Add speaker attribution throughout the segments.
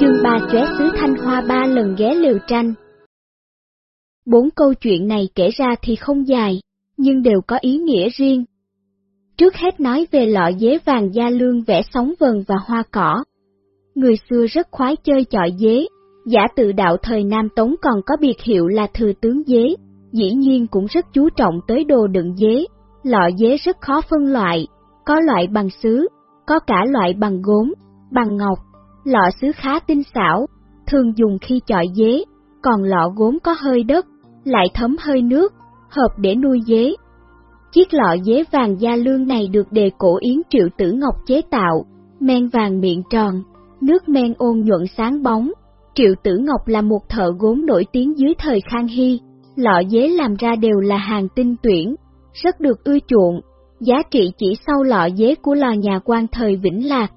Speaker 1: Chương ba chóe xứ Thanh Hoa ba lần ghé liều tranh. Bốn câu chuyện này kể ra thì không dài, nhưng đều có ý nghĩa riêng. Trước hết nói về lọ dế vàng da lương vẽ sóng vần và hoa cỏ. Người xưa rất khoái chơi chọi dế, giả tự đạo thời Nam Tống còn có biệt hiệu là thừa tướng dế, dĩ nhiên cũng rất chú trọng tới đồ đựng dế. Lọ dế rất khó phân loại, có loại bằng sứ, có cả loại bằng gốm, bằng ngọc. Lọ sứ khá tinh xảo, thường dùng khi chọi dế, còn lọ gốm có hơi đất, lại thấm hơi nước, hợp để nuôi dế. Chiếc lọ dế vàng da lương này được đề cổ yến triệu tử ngọc chế tạo, men vàng miệng tròn, nước men ôn nhuận sáng bóng. Triệu tử ngọc là một thợ gốm nổi tiếng dưới thời Khang Hy, lọ dế làm ra đều là hàng tinh tuyển, rất được ưa chuộng, giá trị chỉ sau lọ dế của lò nhà quan thời Vĩnh Lạc.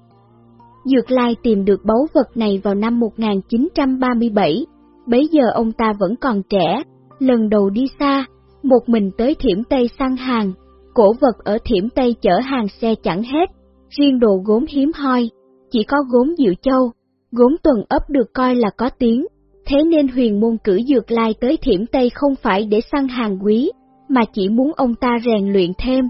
Speaker 1: Dược Lai tìm được báu vật này vào năm 1937, bấy giờ ông ta vẫn còn trẻ, lần đầu đi xa, một mình tới Thiểm Tây săn hàng, cổ vật ở Thiểm Tây chở hàng xe chẳng hết, riêng đồ gốm hiếm hoi, chỉ có gốm Diệu Châu, gốm tuần ấp được coi là có tiếng, thế nên huyền môn cử Dược Lai tới Thiểm Tây không phải để săn hàng quý, mà chỉ muốn ông ta rèn luyện thêm.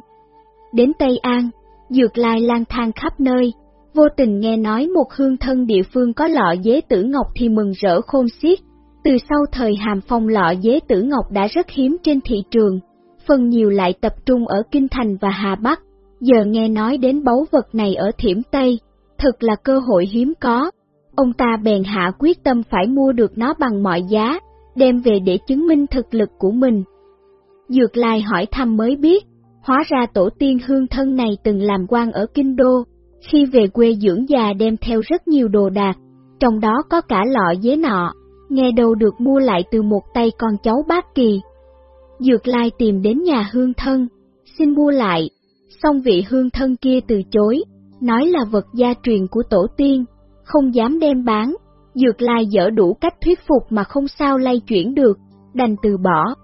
Speaker 1: Đến Tây An, Dược Lai lang thang khắp nơi, vô tình nghe nói một hương thân địa phương có lọ dế tử ngọc thì mừng rỡ khôn xiết. Từ sau thời Hàm Phong lọ dế tử ngọc đã rất hiếm trên thị trường, phần nhiều lại tập trung ở Kinh Thành và Hà Bắc. Giờ nghe nói đến báu vật này ở Thiểm Tây, thật là cơ hội hiếm có. Ông ta bèn hạ quyết tâm phải mua được nó bằng mọi giá, đem về để chứng minh thực lực của mình. Dược Lai hỏi thăm mới biết, hóa ra tổ tiên hương thân này từng làm quan ở Kinh Đô, khi về quê dưỡng già đem theo rất nhiều đồ đạc, trong đó có cả lọ dế nọ, nghe đâu được mua lại từ một tay con cháu bác kỳ. Dược Lai tìm đến nhà hương thân, xin mua lại, xong vị hương thân kia từ chối, nói là vật gia truyền của tổ tiên, không dám đem bán. Dược Lai dở đủ cách thuyết phục mà không sao lay chuyển được, đành từ bỏ.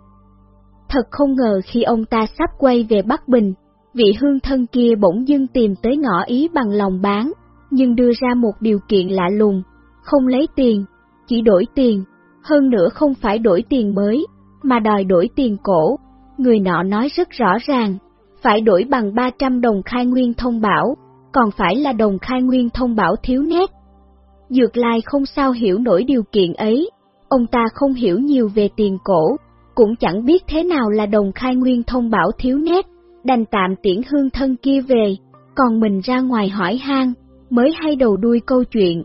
Speaker 1: Thật không ngờ khi ông ta sắp quay về Bắc Bình, vị hương thân kia bỗng dưng tìm tới ngõ ý bằng lòng bán, nhưng đưa ra một điều kiện lạ lùng, không lấy tiền, chỉ đổi tiền, hơn nữa không phải đổi tiền mới, mà đòi đổi tiền cổ. Người nọ nói rất rõ ràng, phải đổi bằng 300 đồng khai nguyên thông bảo, còn phải là đồng khai nguyên thông bảo thiếu nét. Dược Lai không sao hiểu nổi điều kiện ấy, ông ta không hiểu nhiều về tiền cổ, cũng chẳng biết thế nào là đồng khai nguyên thông bảo thiếu nét, đành tạm tiễn hương thân kia về, còn mình ra ngoài hỏi han, mới hay đầu đuôi câu chuyện.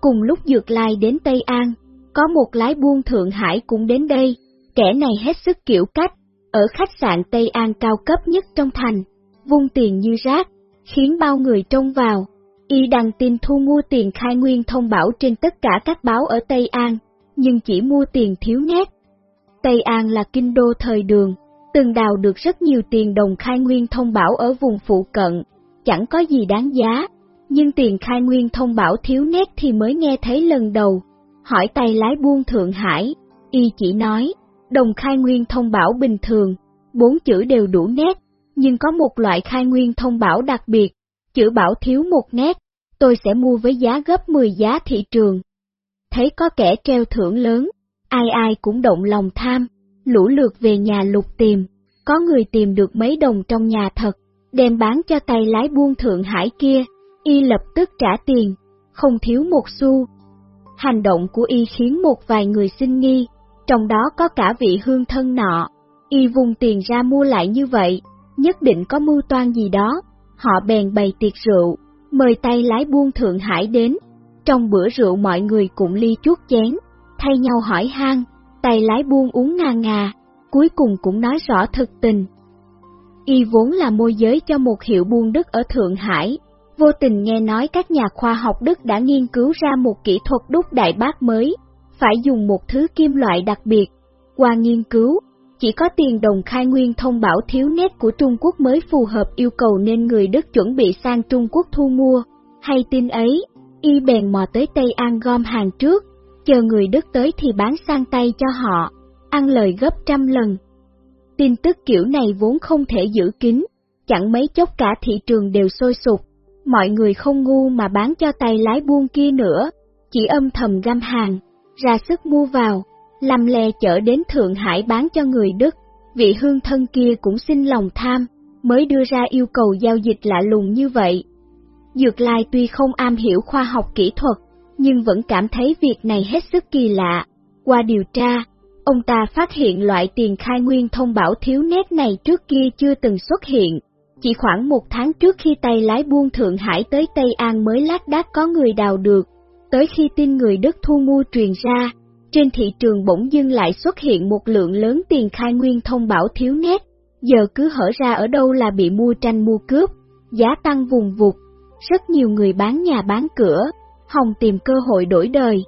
Speaker 1: Cùng lúc Dược Lai đến Tây An, có một lái buôn Thượng Hải cũng đến đây, kẻ này hết sức kiểu cách, ở khách sạn Tây An cao cấp nhất trong thành, vung tiền như rác, khiến bao người trông vào. Y đăng tin thu mua tiền khai nguyên thông báo trên tất cả các báo ở Tây An, nhưng chỉ mua tiền thiếu nét. Tây An là kinh đô thời đường, từng đào được rất nhiều tiền đồng khai nguyên thông bảo ở vùng phụ cận, chẳng có gì đáng giá, nhưng tiền khai nguyên thông bảo thiếu nét thì mới nghe thấy lần đầu. Hỏi tay lái buôn Thượng Hải, y chỉ nói, đồng khai nguyên thông bảo bình thường, bốn chữ đều đủ nét, nhưng có một loại khai nguyên thông bảo đặc biệt, chữ bảo thiếu một nét, tôi sẽ mua với giá gấp 10 giá thị trường. Thấy có kẻ treo thưởng lớn, ai ai cũng động lòng tham, lũ lượt về nhà lục tìm, có người tìm được mấy đồng trong nhà thật, đem bán cho tay lái buôn Thượng Hải kia, y lập tức trả tiền, không thiếu một xu. Hành động của y khiến một vài người sinh nghi, trong đó có cả vị hương thân nọ, y vùng tiền ra mua lại như vậy, nhất định có mưu toan gì đó, họ bèn bày tiệc rượu, mời tay lái buôn Thượng Hải đến, trong bữa rượu mọi người cũng ly chuốt chén, thay nhau hỏi han, tay lái buôn uống ngà ngà, cuối cùng cũng nói rõ thực tình. Y vốn là môi giới cho một hiệu buôn Đức ở Thượng Hải, vô tình nghe nói các nhà khoa học Đức đã nghiên cứu ra một kỹ thuật đúc đại bác mới, phải dùng một thứ kim loại đặc biệt. Qua nghiên cứu, chỉ có tiền đồng khai nguyên thông bảo thiếu nét của Trung Quốc mới phù hợp yêu cầu nên người Đức chuẩn bị sang Trung Quốc thu mua. Hay tin ấy, y bèn mò tới Tây An gom hàng trước, chờ người Đức tới thì bán sang tay cho họ, ăn lời gấp trăm lần. Tin tức kiểu này vốn không thể giữ kín, chẳng mấy chốc cả thị trường đều sôi sục, mọi người không ngu mà bán cho tay lái buôn kia nữa, chỉ âm thầm găm hàng, ra sức mua vào, làm lè chở đến Thượng Hải bán cho người Đức. Vị hương thân kia cũng xin lòng tham, mới đưa ra yêu cầu giao dịch lạ lùng như vậy. Dược Lai tuy không am hiểu khoa học kỹ thuật, nhưng vẫn cảm thấy việc này hết sức kỳ lạ. Qua điều tra, ông ta phát hiện loại tiền khai nguyên thông bảo thiếu nét này trước kia chưa từng xuất hiện. Chỉ khoảng một tháng trước khi tay lái buôn Thượng Hải tới Tây An mới lát đác có người đào được, tới khi tin người Đức thu mua truyền ra, trên thị trường bỗng dưng lại xuất hiện một lượng lớn tiền khai nguyên thông bảo thiếu nét, giờ cứ hở ra ở đâu là bị mua tranh mua cướp, giá tăng vùng vụt, rất nhiều người bán nhà bán cửa, hồng tìm cơ hội đổi đời.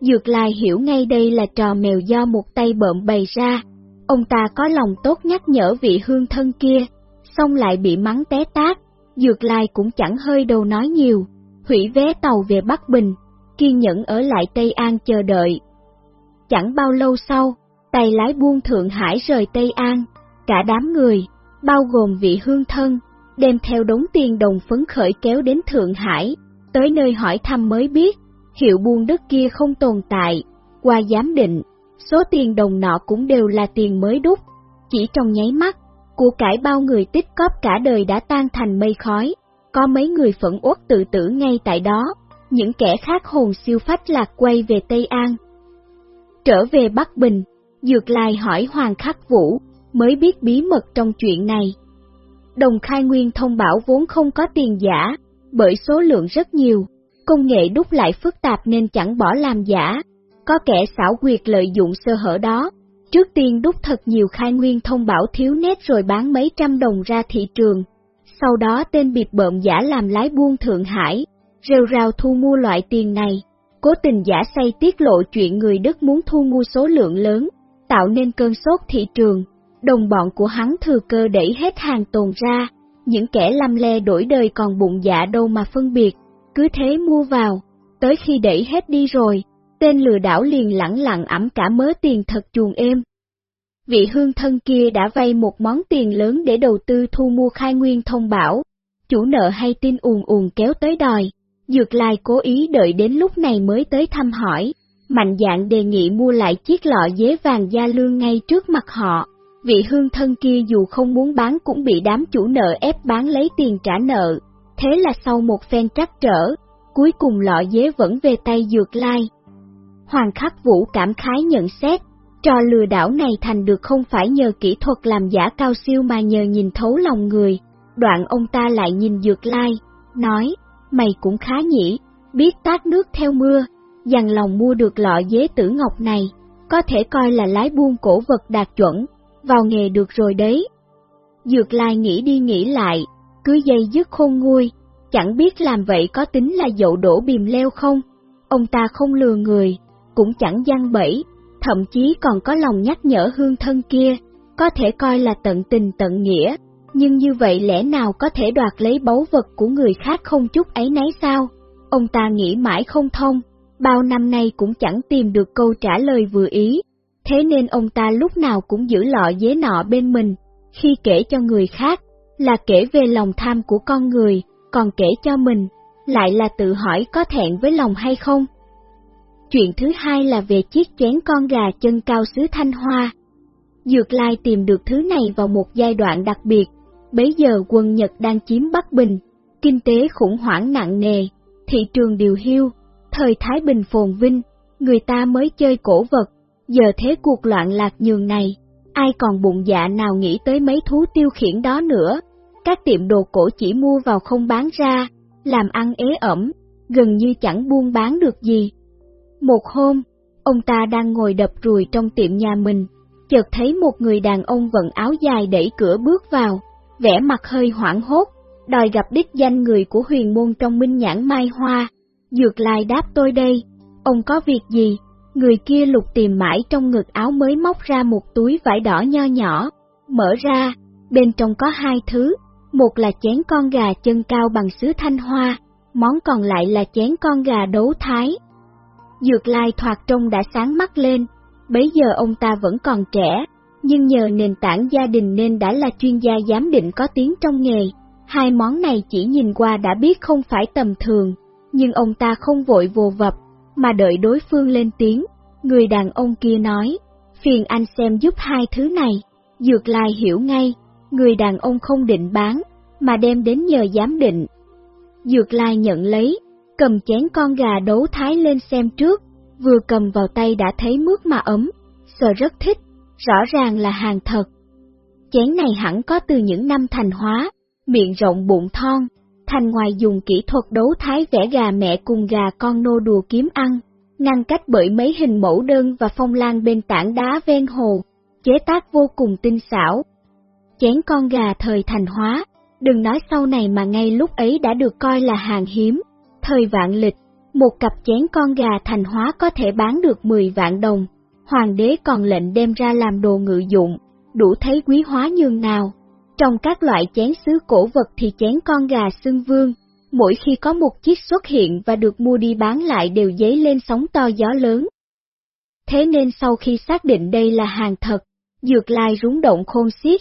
Speaker 1: Dược Lai hiểu ngay đây là trò mèo do một tay bợm bày ra, ông ta có lòng tốt nhắc nhở vị hương thân kia, xong lại bị mắng té tát, Dược Lai cũng chẳng hơi đầu nói nhiều, hủy vé tàu về Bắc Bình, kiên nhẫn ở lại Tây An chờ đợi. Chẳng bao lâu sau, tay lái buôn Thượng Hải rời Tây An, cả đám người, bao gồm vị hương thân, đem theo đống tiền đồng phấn khởi kéo đến Thượng Hải, tới nơi hỏi thăm mới biết, hiệu buôn đất kia không tồn tại, qua giám định, số tiền đồng nọ cũng đều là tiền mới đúc, chỉ trong nháy mắt, của cải bao người tích cóp cả đời đã tan thành mây khói, có mấy người phẫn uất tự tử ngay tại đó, những kẻ khác hồn siêu phách lạc quay về Tây An. Trở về Bắc Bình, Dược Lai hỏi Hoàng Khắc Vũ, mới biết bí mật trong chuyện này. Đồng khai nguyên thông bảo vốn không có tiền giả, bởi số lượng rất nhiều, công nghệ đúc lại phức tạp nên chẳng bỏ làm giả. Có kẻ xảo quyệt lợi dụng sơ hở đó, trước tiên đúc thật nhiều khai nguyên thông bảo thiếu nét rồi bán mấy trăm đồng ra thị trường. Sau đó tên bịp bợm giả làm lái buôn Thượng Hải, rêu rao thu mua loại tiền này, cố tình giả say tiết lộ chuyện người Đức muốn thu mua số lượng lớn, tạo nên cơn sốt thị trường. Đồng bọn của hắn thừa cơ đẩy hết hàng tồn ra, những kẻ lăm le đổi đời còn bụng dạ đâu mà phân biệt, cứ thế mua vào, tới khi đẩy hết đi rồi, tên lừa đảo liền lẳng lặng ẩm cả mớ tiền thật chuồng êm. Vị hương thân kia đã vay một món tiền lớn để đầu tư thu mua khai nguyên thông bảo, chủ nợ hay tin ùn ùn kéo tới đòi, Dược Lai cố ý đợi đến lúc này mới tới thăm hỏi, mạnh dạng đề nghị mua lại chiếc lọ dế vàng gia lương ngay trước mặt họ. Vị hương thân kia dù không muốn bán cũng bị đám chủ nợ ép bán lấy tiền trả nợ, thế là sau một phen trắc trở, cuối cùng lọ dế vẫn về tay Dược Lai. Hoàng Khắc Vũ cảm khái nhận xét, trò lừa đảo này thành được không phải nhờ kỹ thuật làm giả cao siêu mà nhờ nhìn thấu lòng người. Đoạn ông ta lại nhìn Dược Lai, nói, mày cũng khá nhỉ, biết tát nước theo mưa, dằn lòng mua được lọ dế tử ngọc này, có thể coi là lái buôn cổ vật đạt chuẩn, vào nghề được rồi đấy. Dược lai nghĩ đi nghĩ lại, cứ dây dứt khôn nguôi, chẳng biết làm vậy có tính là dậu đổ bìm leo không, ông ta không lừa người, cũng chẳng gian bẫy, thậm chí còn có lòng nhắc nhở hương thân kia, có thể coi là tận tình tận nghĩa, nhưng như vậy lẽ nào có thể đoạt lấy báu vật của người khác không chút ấy nấy sao? Ông ta nghĩ mãi không thông, bao năm nay cũng chẳng tìm được câu trả lời vừa ý, thế nên ông ta lúc nào cũng giữ lọ dế nọ bên mình, khi kể cho người khác, là kể về lòng tham của con người, còn kể cho mình, lại là tự hỏi có thẹn với lòng hay không. Chuyện thứ hai là về chiếc chén con gà chân cao xứ Thanh Hoa. Dược Lai tìm được thứ này vào một giai đoạn đặc biệt, Bấy giờ quân Nhật đang chiếm Bắc Bình, kinh tế khủng hoảng nặng nề, thị trường điều hiu, thời Thái Bình phồn vinh, người ta mới chơi cổ vật, giờ thế cuộc loạn lạc nhường này, ai còn bụng dạ nào nghĩ tới mấy thú tiêu khiển đó nữa, các tiệm đồ cổ chỉ mua vào không bán ra, làm ăn ế ẩm, gần như chẳng buôn bán được gì. Một hôm, ông ta đang ngồi đập rùi trong tiệm nhà mình, chợt thấy một người đàn ông vận áo dài đẩy cửa bước vào, vẻ mặt hơi hoảng hốt, đòi gặp đích danh người của huyền môn trong minh nhãn mai hoa. Dược lai đáp tôi đây, ông có việc gì? Người kia lục tìm mãi trong ngực áo mới móc ra một túi vải đỏ nho nhỏ, mở ra, bên trong có hai thứ, một là chén con gà chân cao bằng sứ thanh hoa, món còn lại là chén con gà đấu thái. Dược lai thoạt trông đã sáng mắt lên, bấy giờ ông ta vẫn còn trẻ, nhưng nhờ nền tảng gia đình nên đã là chuyên gia giám định có tiếng trong nghề. Hai món này chỉ nhìn qua đã biết không phải tầm thường, nhưng ông ta không vội vồ vập, mà đợi đối phương lên tiếng, người đàn ông kia nói, phiền anh xem giúp hai thứ này, Dược Lai hiểu ngay, người đàn ông không định bán, mà đem đến nhờ giám định. Dược Lai nhận lấy, cầm chén con gà đấu thái lên xem trước, vừa cầm vào tay đã thấy mướt mà ấm, sợ rất thích, rõ ràng là hàng thật. Chén này hẳn có từ những năm thành hóa, miệng rộng bụng thon, thành ngoài dùng kỹ thuật đấu thái vẽ gà mẹ cùng gà con nô đùa kiếm ăn, ngăn cách bởi mấy hình mẫu đơn và phong lan bên tảng đá ven hồ, chế tác vô cùng tinh xảo. Chén con gà thời thành hóa, đừng nói sau này mà ngay lúc ấy đã được coi là hàng hiếm, thời vạn lịch, một cặp chén con gà thành hóa có thể bán được 10 vạn đồng, hoàng đế còn lệnh đem ra làm đồ ngự dụng, đủ thấy quý hóa nhường nào. Trong các loại chén sứ cổ vật thì chén con gà xương vương, mỗi khi có một chiếc xuất hiện và được mua đi bán lại đều dấy lên sóng to gió lớn. Thế nên sau khi xác định đây là hàng thật, dược lai rúng động khôn xiết.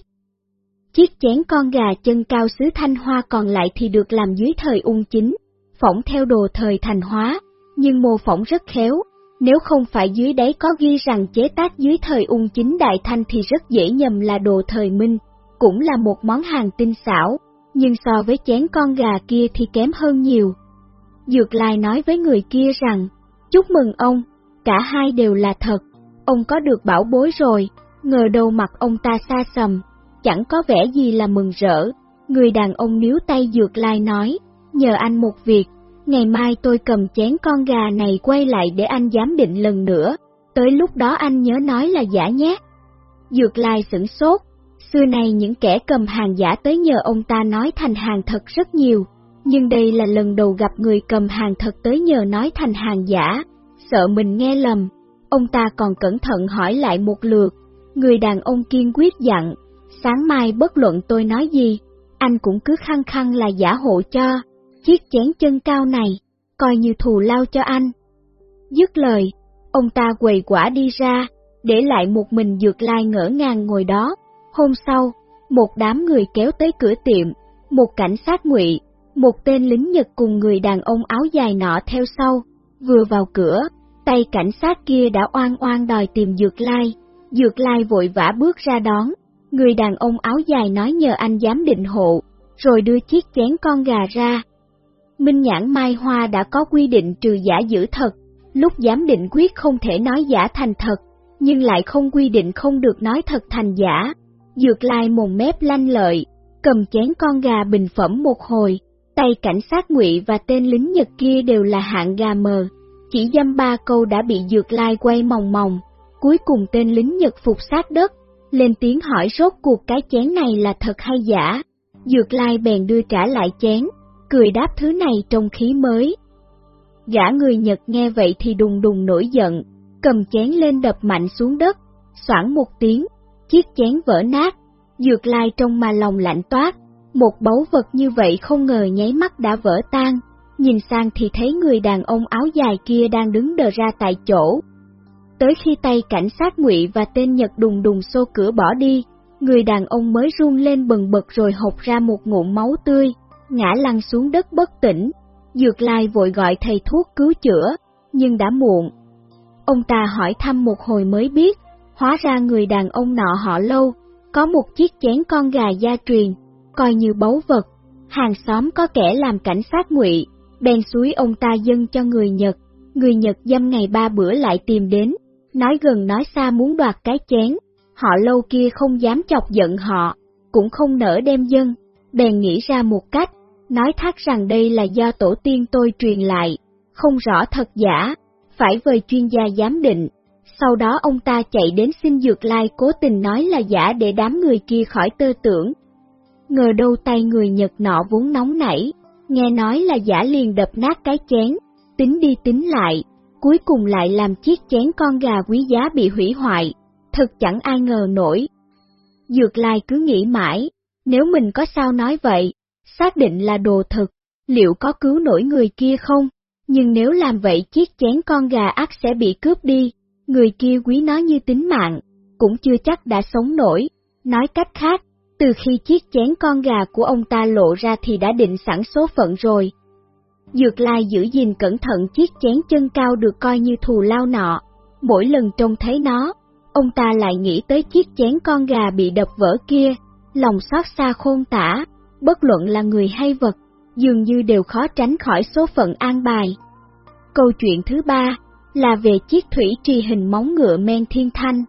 Speaker 1: Chiếc chén con gà chân cao xứ thanh hoa còn lại thì được làm dưới thời ung chính, phỏng theo đồ thời thành hóa, nhưng mô phỏng rất khéo, nếu không phải dưới đáy có ghi rằng chế tác dưới thời ung chính đại thanh thì rất dễ nhầm là đồ thời minh, cũng là một món hàng tinh xảo, nhưng so với chén con gà kia thì kém hơn nhiều. Dược Lai nói với người kia rằng, chúc mừng ông, cả hai đều là thật, ông có được bảo bối rồi, ngờ đâu mặt ông ta xa sầm, chẳng có vẻ gì là mừng rỡ. Người đàn ông níu tay Dược Lai nói, nhờ anh một việc, ngày mai tôi cầm chén con gà này quay lại để anh giám định lần nữa, tới lúc đó anh nhớ nói là giả nhé. Dược Lai sửng sốt, xưa nay những kẻ cầm hàng giả tới nhờ ông ta nói thành hàng thật rất nhiều, nhưng đây là lần đầu gặp người cầm hàng thật tới nhờ nói thành hàng giả, sợ mình nghe lầm, ông ta còn cẩn thận hỏi lại một lượt, người đàn ông kiên quyết dặn, sáng mai bất luận tôi nói gì, anh cũng cứ khăng khăng là giả hộ cho, chiếc chén chân cao này, coi như thù lao cho anh. Dứt lời, ông ta quầy quả đi ra, để lại một mình dược lai ngỡ ngàng ngồi đó. Hôm sau, một đám người kéo tới cửa tiệm, một cảnh sát ngụy, một tên lính Nhật cùng người đàn ông áo dài nọ theo sau, vừa vào cửa, tay cảnh sát kia đã oan oan đòi tìm Dược Lai. Dược Lai vội vã bước ra đón, người đàn ông áo dài nói nhờ anh giám định hộ, rồi đưa chiếc chén con gà ra, Minh nhãn Mai Hoa đã có quy định trừ giả giữ thật, lúc giám định quyết không thể nói giả thành thật, nhưng lại không quy định không được nói thật thành giả. Dược lai mồm mép lanh lợi, cầm chén con gà bình phẩm một hồi, tay cảnh sát ngụy và tên lính Nhật kia đều là hạng gà mờ, chỉ dăm ba câu đã bị dược lai quay mòng mòng, cuối cùng tên lính Nhật phục sát đất, lên tiếng hỏi rốt cuộc cái chén này là thật hay giả. Dược lai bèn đưa trả lại chén, cười đáp thứ này trong khí mới. Gã người Nhật nghe vậy thì đùng đùng nổi giận, cầm chén lên đập mạnh xuống đất, xoảng một tiếng, chiếc chén vỡ nát, dược lai trong mà lòng lạnh toát, một báu vật như vậy không ngờ nháy mắt đã vỡ tan, nhìn sang thì thấy người đàn ông áo dài kia đang đứng đờ ra tại chỗ. Tới khi tay cảnh sát ngụy và tên Nhật đùng đùng xô cửa bỏ đi, người đàn ông mới run lên bần bật rồi hộc ra một ngụm máu tươi, ngã lăn xuống đất bất tỉnh. Dược lai vội gọi thầy thuốc cứu chữa, nhưng đã muộn. Ông ta hỏi thăm một hồi mới biết, hóa ra người đàn ông nọ họ lâu, có một chiếc chén con gà gia truyền, coi như báu vật. Hàng xóm có kẻ làm cảnh sát ngụy, bèn suối ông ta dâng cho người Nhật. Người Nhật dâm ngày ba bữa lại tìm đến, nói gần nói xa muốn đoạt cái chén. Họ lâu kia không dám chọc giận họ, cũng không nỡ đem dân, bèn nghĩ ra một cách, nói thác rằng đây là do tổ tiên tôi truyền lại, không rõ thật giả, phải vời chuyên gia giám định. Sau đó ông ta chạy đến xin dược lai cố tình nói là giả để đám người kia khỏi tơ tưởng. Ngờ đâu tay người Nhật nọ vốn nóng nảy, nghe nói là giả liền đập nát cái chén, tính đi tính lại, cuối cùng lại làm chiếc chén con gà quý giá bị hủy hoại, thật chẳng ai ngờ nổi. Dược lai cứ nghĩ mãi, nếu mình có sao nói vậy, xác định là đồ thật, liệu có cứu nổi người kia không? Nhưng nếu làm vậy chiếc chén con gà ác sẽ bị cướp đi, người kia quý nó như tính mạng, cũng chưa chắc đã sống nổi. Nói cách khác, từ khi chiếc chén con gà của ông ta lộ ra thì đã định sẵn số phận rồi. Dược lai giữ gìn cẩn thận chiếc chén chân cao được coi như thù lao nọ. Mỗi lần trông thấy nó, ông ta lại nghĩ tới chiếc chén con gà bị đập vỡ kia, lòng xót xa khôn tả, bất luận là người hay vật, dường như đều khó tránh khỏi số phận an bài. Câu chuyện thứ ba là về chiếc thủy trì hình móng ngựa men thiên thanh.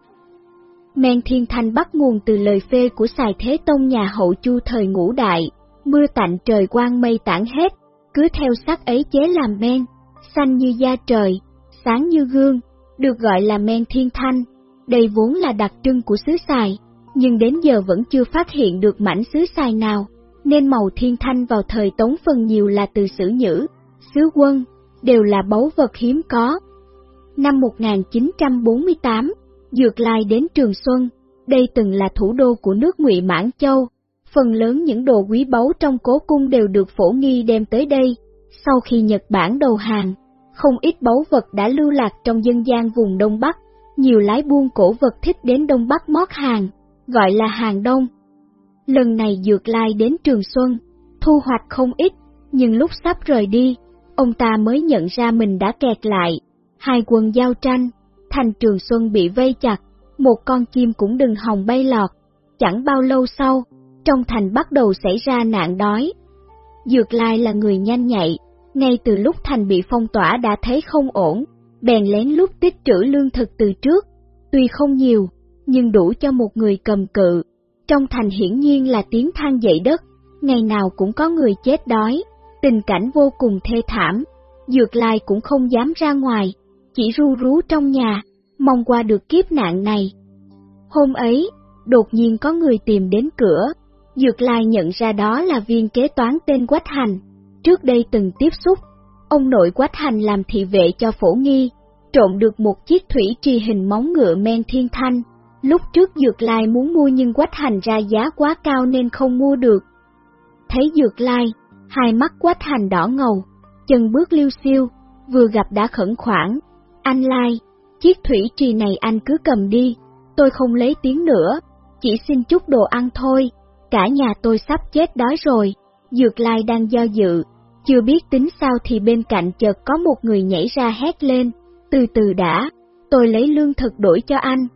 Speaker 1: Men thiên thanh bắt nguồn từ lời phê của Sài Thế Tông nhà hậu chu thời ngũ đại, mưa tạnh trời quang mây tản hết, cứ theo sắc ấy chế làm men, xanh như da trời, sáng như gương, được gọi là men thiên thanh. Đây vốn là đặc trưng của xứ Sài, nhưng đến giờ vẫn chưa phát hiện được mảnh xứ Sài nào, nên màu thiên thanh vào thời Tống phần nhiều là từ sử nhữ, xứ quân, đều là báu vật hiếm có. Năm 1948, Dược Lai đến Trường Xuân, đây từng là thủ đô của nước Ngụy Mãn Châu, phần lớn những đồ quý báu trong cố cung đều được phổ nghi đem tới đây. Sau khi Nhật Bản đầu hàng, không ít báu vật đã lưu lạc trong dân gian vùng Đông Bắc, nhiều lái buôn cổ vật thích đến Đông Bắc mót hàng, gọi là hàng Đông. Lần này Dược Lai đến Trường Xuân, thu hoạch không ít, nhưng lúc sắp rời đi, ông ta mới nhận ra mình đã kẹt lại. Hai quân giao tranh, thành Trường Xuân bị vây chặt, một con chim cũng đừng hòng bay lọt. Chẳng bao lâu sau, trong thành bắt đầu xảy ra nạn đói. Dược Lai là người nhanh nhạy, ngay từ lúc thành bị phong tỏa đã thấy không ổn, bèn lén lút tích trữ lương thực từ trước, tuy không nhiều, nhưng đủ cho một người cầm cự. Trong thành hiển nhiên là tiếng than dậy đất, ngày nào cũng có người chết đói, tình cảnh vô cùng thê thảm. Dược Lai cũng không dám ra ngoài, chỉ ru rú trong nhà, mong qua được kiếp nạn này. Hôm ấy, đột nhiên có người tìm đến cửa, Dược Lai nhận ra đó là viên kế toán tên Quách Hành, trước đây từng tiếp xúc. Ông nội Quách Hành làm thị vệ cho phổ nghi, trộn được một chiếc thủy trì hình móng ngựa men thiên thanh. Lúc trước Dược Lai muốn mua nhưng Quách Hành ra giá quá cao nên không mua được. Thấy Dược Lai, hai mắt Quách Hành đỏ ngầu, chân bước liêu siêu, vừa gặp đã khẩn khoản. Anh Lai, chiếc thủy trì này anh cứ cầm đi, tôi không lấy tiếng nữa, chỉ xin chút đồ ăn thôi cả nhà tôi sắp chết đói rồi, Dược Lai đang do dự, chưa biết tính sao thì bên cạnh chợt có một người nhảy ra hét lên, từ từ đã, tôi lấy lương thực đổi cho anh.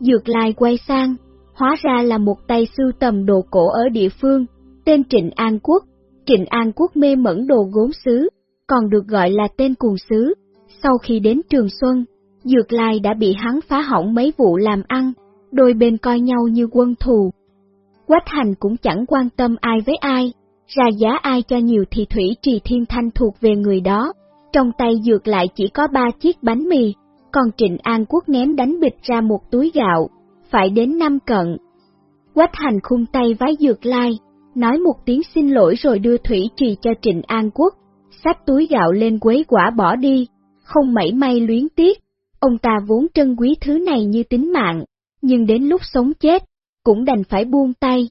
Speaker 1: Dược Lai quay sang, hóa ra là một tay sưu tầm đồ cổ ở địa phương, tên Trịnh An Quốc. Trịnh An Quốc mê mẩn đồ gốm xứ, còn được gọi là tên cuồng xứ. Sau khi đến Trường Xuân, Dược Lai đã bị hắn phá hỏng mấy vụ làm ăn, đôi bên coi nhau như quân thù, Quách hành cũng chẳng quan tâm ai với ai, ra giá ai cho nhiều thì thủy trì thiên thanh thuộc về người đó. Trong tay dược lại chỉ có ba chiếc bánh mì, còn Trịnh An Quốc ném đánh bịch ra một túi gạo, phải đến năm cận. Quách hành khung tay vái dược lai, nói một tiếng xin lỗi rồi đưa thủy trì cho Trịnh An Quốc, xách túi gạo lên quấy quả bỏ đi, không mảy may luyến tiếc. Ông ta vốn trân quý thứ này như tính mạng, nhưng đến lúc sống chết, cũng đành phải buông tay.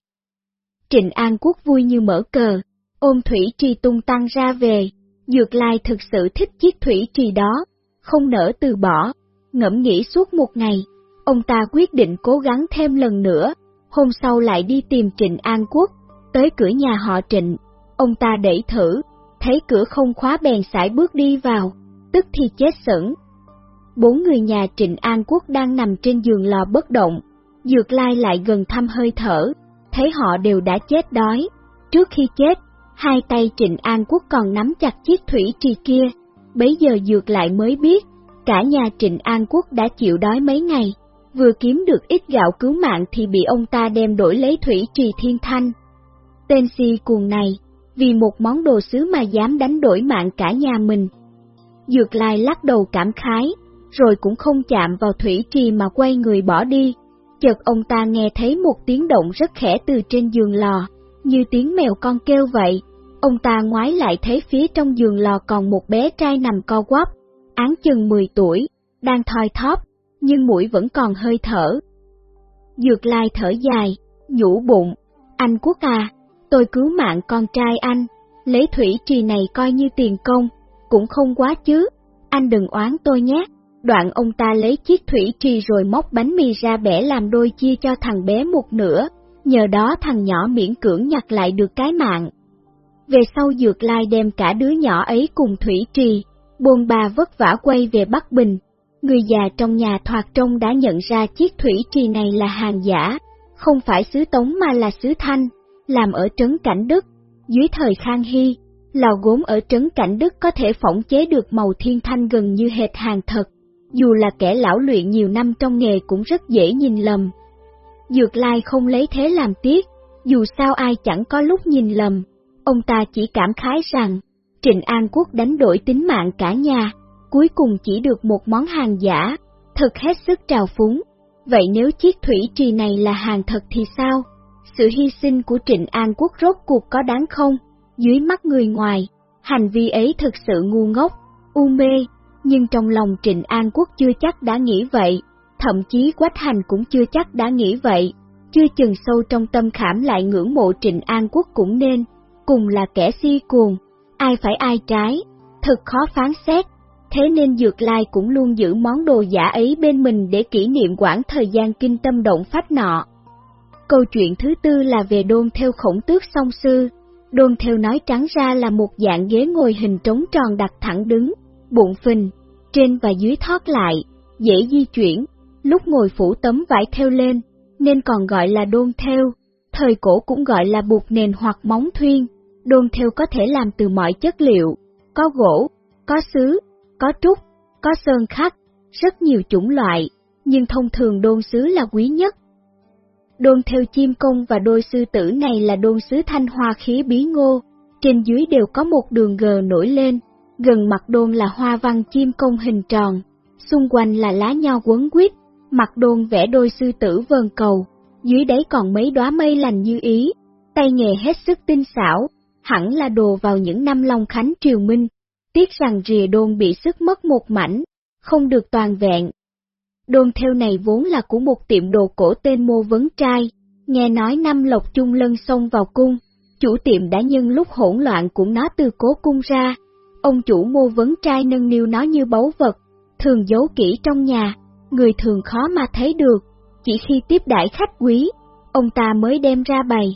Speaker 1: Trịnh An Quốc vui như mở cờ, ôm thủy trì tung tăng ra về, Dược Lai thực sự thích chiếc thủy trì đó, không nỡ từ bỏ, ngẫm nghĩ suốt một ngày, ông ta quyết định cố gắng thêm lần nữa, hôm sau lại đi tìm Trịnh An Quốc, tới cửa nhà họ Trịnh, ông ta đẩy thử, thấy cửa không khóa bèn sải bước đi vào, tức thì chết sững. Bốn người nhà Trịnh An Quốc đang nằm trên giường lò bất động, Dược Lai lại gần thăm hơi thở, thấy họ đều đã chết đói. Trước khi chết, hai tay Trịnh An Quốc còn nắm chặt chiếc thủy trì kia, bấy giờ Dược lại mới biết, cả nhà Trịnh An Quốc đã chịu đói mấy ngày, vừa kiếm được ít gạo cứu mạng thì bị ông ta đem đổi lấy thủy trì thiên thanh. Tên si cuồng này, vì một món đồ sứ mà dám đánh đổi mạng cả nhà mình. Dược Lai lắc đầu cảm khái, rồi cũng không chạm vào thủy trì mà quay người bỏ đi chợt ông ta nghe thấy một tiếng động rất khẽ từ trên giường lò, như tiếng mèo con kêu vậy. Ông ta ngoái lại thấy phía trong giường lò còn một bé trai nằm co quắp, án chừng 10 tuổi, đang thoi thóp, nhưng mũi vẫn còn hơi thở. Dược lai thở dài, nhủ bụng, anh quốc à, tôi cứu mạng con trai anh, lấy thủy trì này coi như tiền công, cũng không quá chứ, anh đừng oán tôi nhé đoạn ông ta lấy chiếc thủy trì rồi móc bánh mì ra bẻ làm đôi chia cho thằng bé một nửa, nhờ đó thằng nhỏ miễn cưỡng nhặt lại được cái mạng. Về sau Dược Lai đem cả đứa nhỏ ấy cùng Thủy Trì, bồn bà vất vả quay về Bắc Bình. Người già trong nhà thoạt trông đã nhận ra chiếc Thủy Trì này là hàng giả, không phải xứ Tống mà là xứ Thanh, làm ở trấn Cảnh Đức. Dưới thời Khang Hy, lò gốm ở trấn Cảnh Đức có thể phỏng chế được màu thiên thanh gần như hệt hàng thật, dù là kẻ lão luyện nhiều năm trong nghề cũng rất dễ nhìn lầm. Dược Lai không lấy thế làm tiếc, dù sao ai chẳng có lúc nhìn lầm, ông ta chỉ cảm khái rằng, Trịnh An Quốc đánh đổi tính mạng cả nhà, cuối cùng chỉ được một món hàng giả, thật hết sức trào phúng. Vậy nếu chiếc thủy trì này là hàng thật thì sao? Sự hy sinh của Trịnh An Quốc rốt cuộc có đáng không? Dưới mắt người ngoài, hành vi ấy thực sự ngu ngốc, u mê, nhưng trong lòng Trịnh An Quốc chưa chắc đã nghĩ vậy, thậm chí Quách Hành cũng chưa chắc đã nghĩ vậy, chưa chừng sâu trong tâm khảm lại ngưỡng mộ Trịnh An Quốc cũng nên, cùng là kẻ si cuồng, ai phải ai trái, thật khó phán xét, thế nên Dược Lai cũng luôn giữ món đồ giả ấy bên mình để kỷ niệm quãng thời gian kinh tâm động phách nọ. Câu chuyện thứ tư là về đôn theo khổng tước song sư, đôn theo nói trắng ra là một dạng ghế ngồi hình trống tròn đặt thẳng đứng, bụng phình, trên và dưới thoát lại, dễ di chuyển, lúc ngồi phủ tấm vải theo lên, nên còn gọi là đôn theo, thời cổ cũng gọi là buộc nền hoặc móng thuyên, đôn theo có thể làm từ mọi chất liệu, có gỗ, có sứ, có trúc, có sơn khắc, rất nhiều chủng loại, nhưng thông thường đôn sứ là quý nhất. Đôn theo chim công và đôi sư tử này là đôn sứ thanh hoa khí bí ngô, trên dưới đều có một đường gờ nổi lên, gần mặt đôn là hoa văn chim công hình tròn, xung quanh là lá nho quấn quýt, mặt đôn vẽ đôi sư tử vờn cầu, dưới đấy còn mấy đóa mây lành như ý, tay nghề hết sức tinh xảo, hẳn là đồ vào những năm Long Khánh triều Minh, tiếc rằng rìa đôn bị sức mất một mảnh, không được toàn vẹn. Đôn theo này vốn là của một tiệm đồ cổ tên Mô Vấn Trai, nghe nói năm Lộc Trung Lân xông vào cung, chủ tiệm đã nhân lúc hỗn loạn của nó từ cố cung ra, ông chủ Mô Vấn Trai nâng niu nó như báu vật, thường giấu kỹ trong nhà, người thường khó mà thấy được, chỉ khi tiếp đãi khách quý, ông ta mới đem ra bày.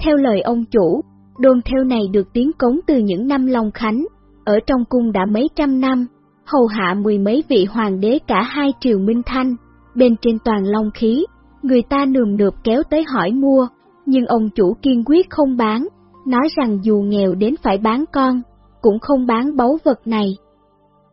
Speaker 1: Theo lời ông chủ, đôn theo này được tiến cống từ những năm Long Khánh, ở trong cung đã mấy trăm năm, hầu hạ mười mấy vị hoàng đế cả hai triều Minh Thanh, bên trên toàn long khí, người ta nườm nượp kéo tới hỏi mua, nhưng ông chủ kiên quyết không bán, nói rằng dù nghèo đến phải bán con, cũng không bán báu vật này.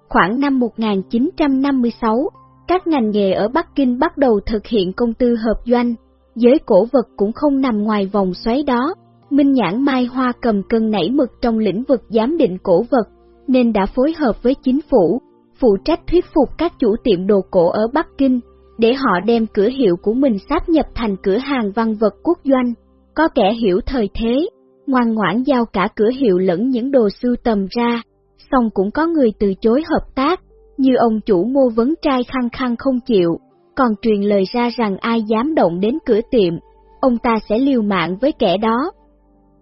Speaker 1: Khoảng năm 1956, các ngành nghề ở Bắc Kinh bắt đầu thực hiện công tư hợp doanh, giới cổ vật cũng không nằm ngoài vòng xoáy đó. Minh Nhãn Mai Hoa cầm cân nảy mực trong lĩnh vực giám định cổ vật, nên đã phối hợp với chính phủ, phụ trách thuyết phục các chủ tiệm đồ cổ ở Bắc Kinh, để họ đem cửa hiệu của mình sáp nhập thành cửa hàng văn vật quốc doanh. Có kẻ hiểu thời thế, ngoan ngoãn giao cả cửa hiệu lẫn những đồ sưu tầm ra, xong cũng có người từ chối hợp tác, như ông chủ ngô vấn trai khăng khăng không chịu, còn truyền lời ra rằng ai dám động đến cửa tiệm, ông ta sẽ liều mạng với kẻ đó.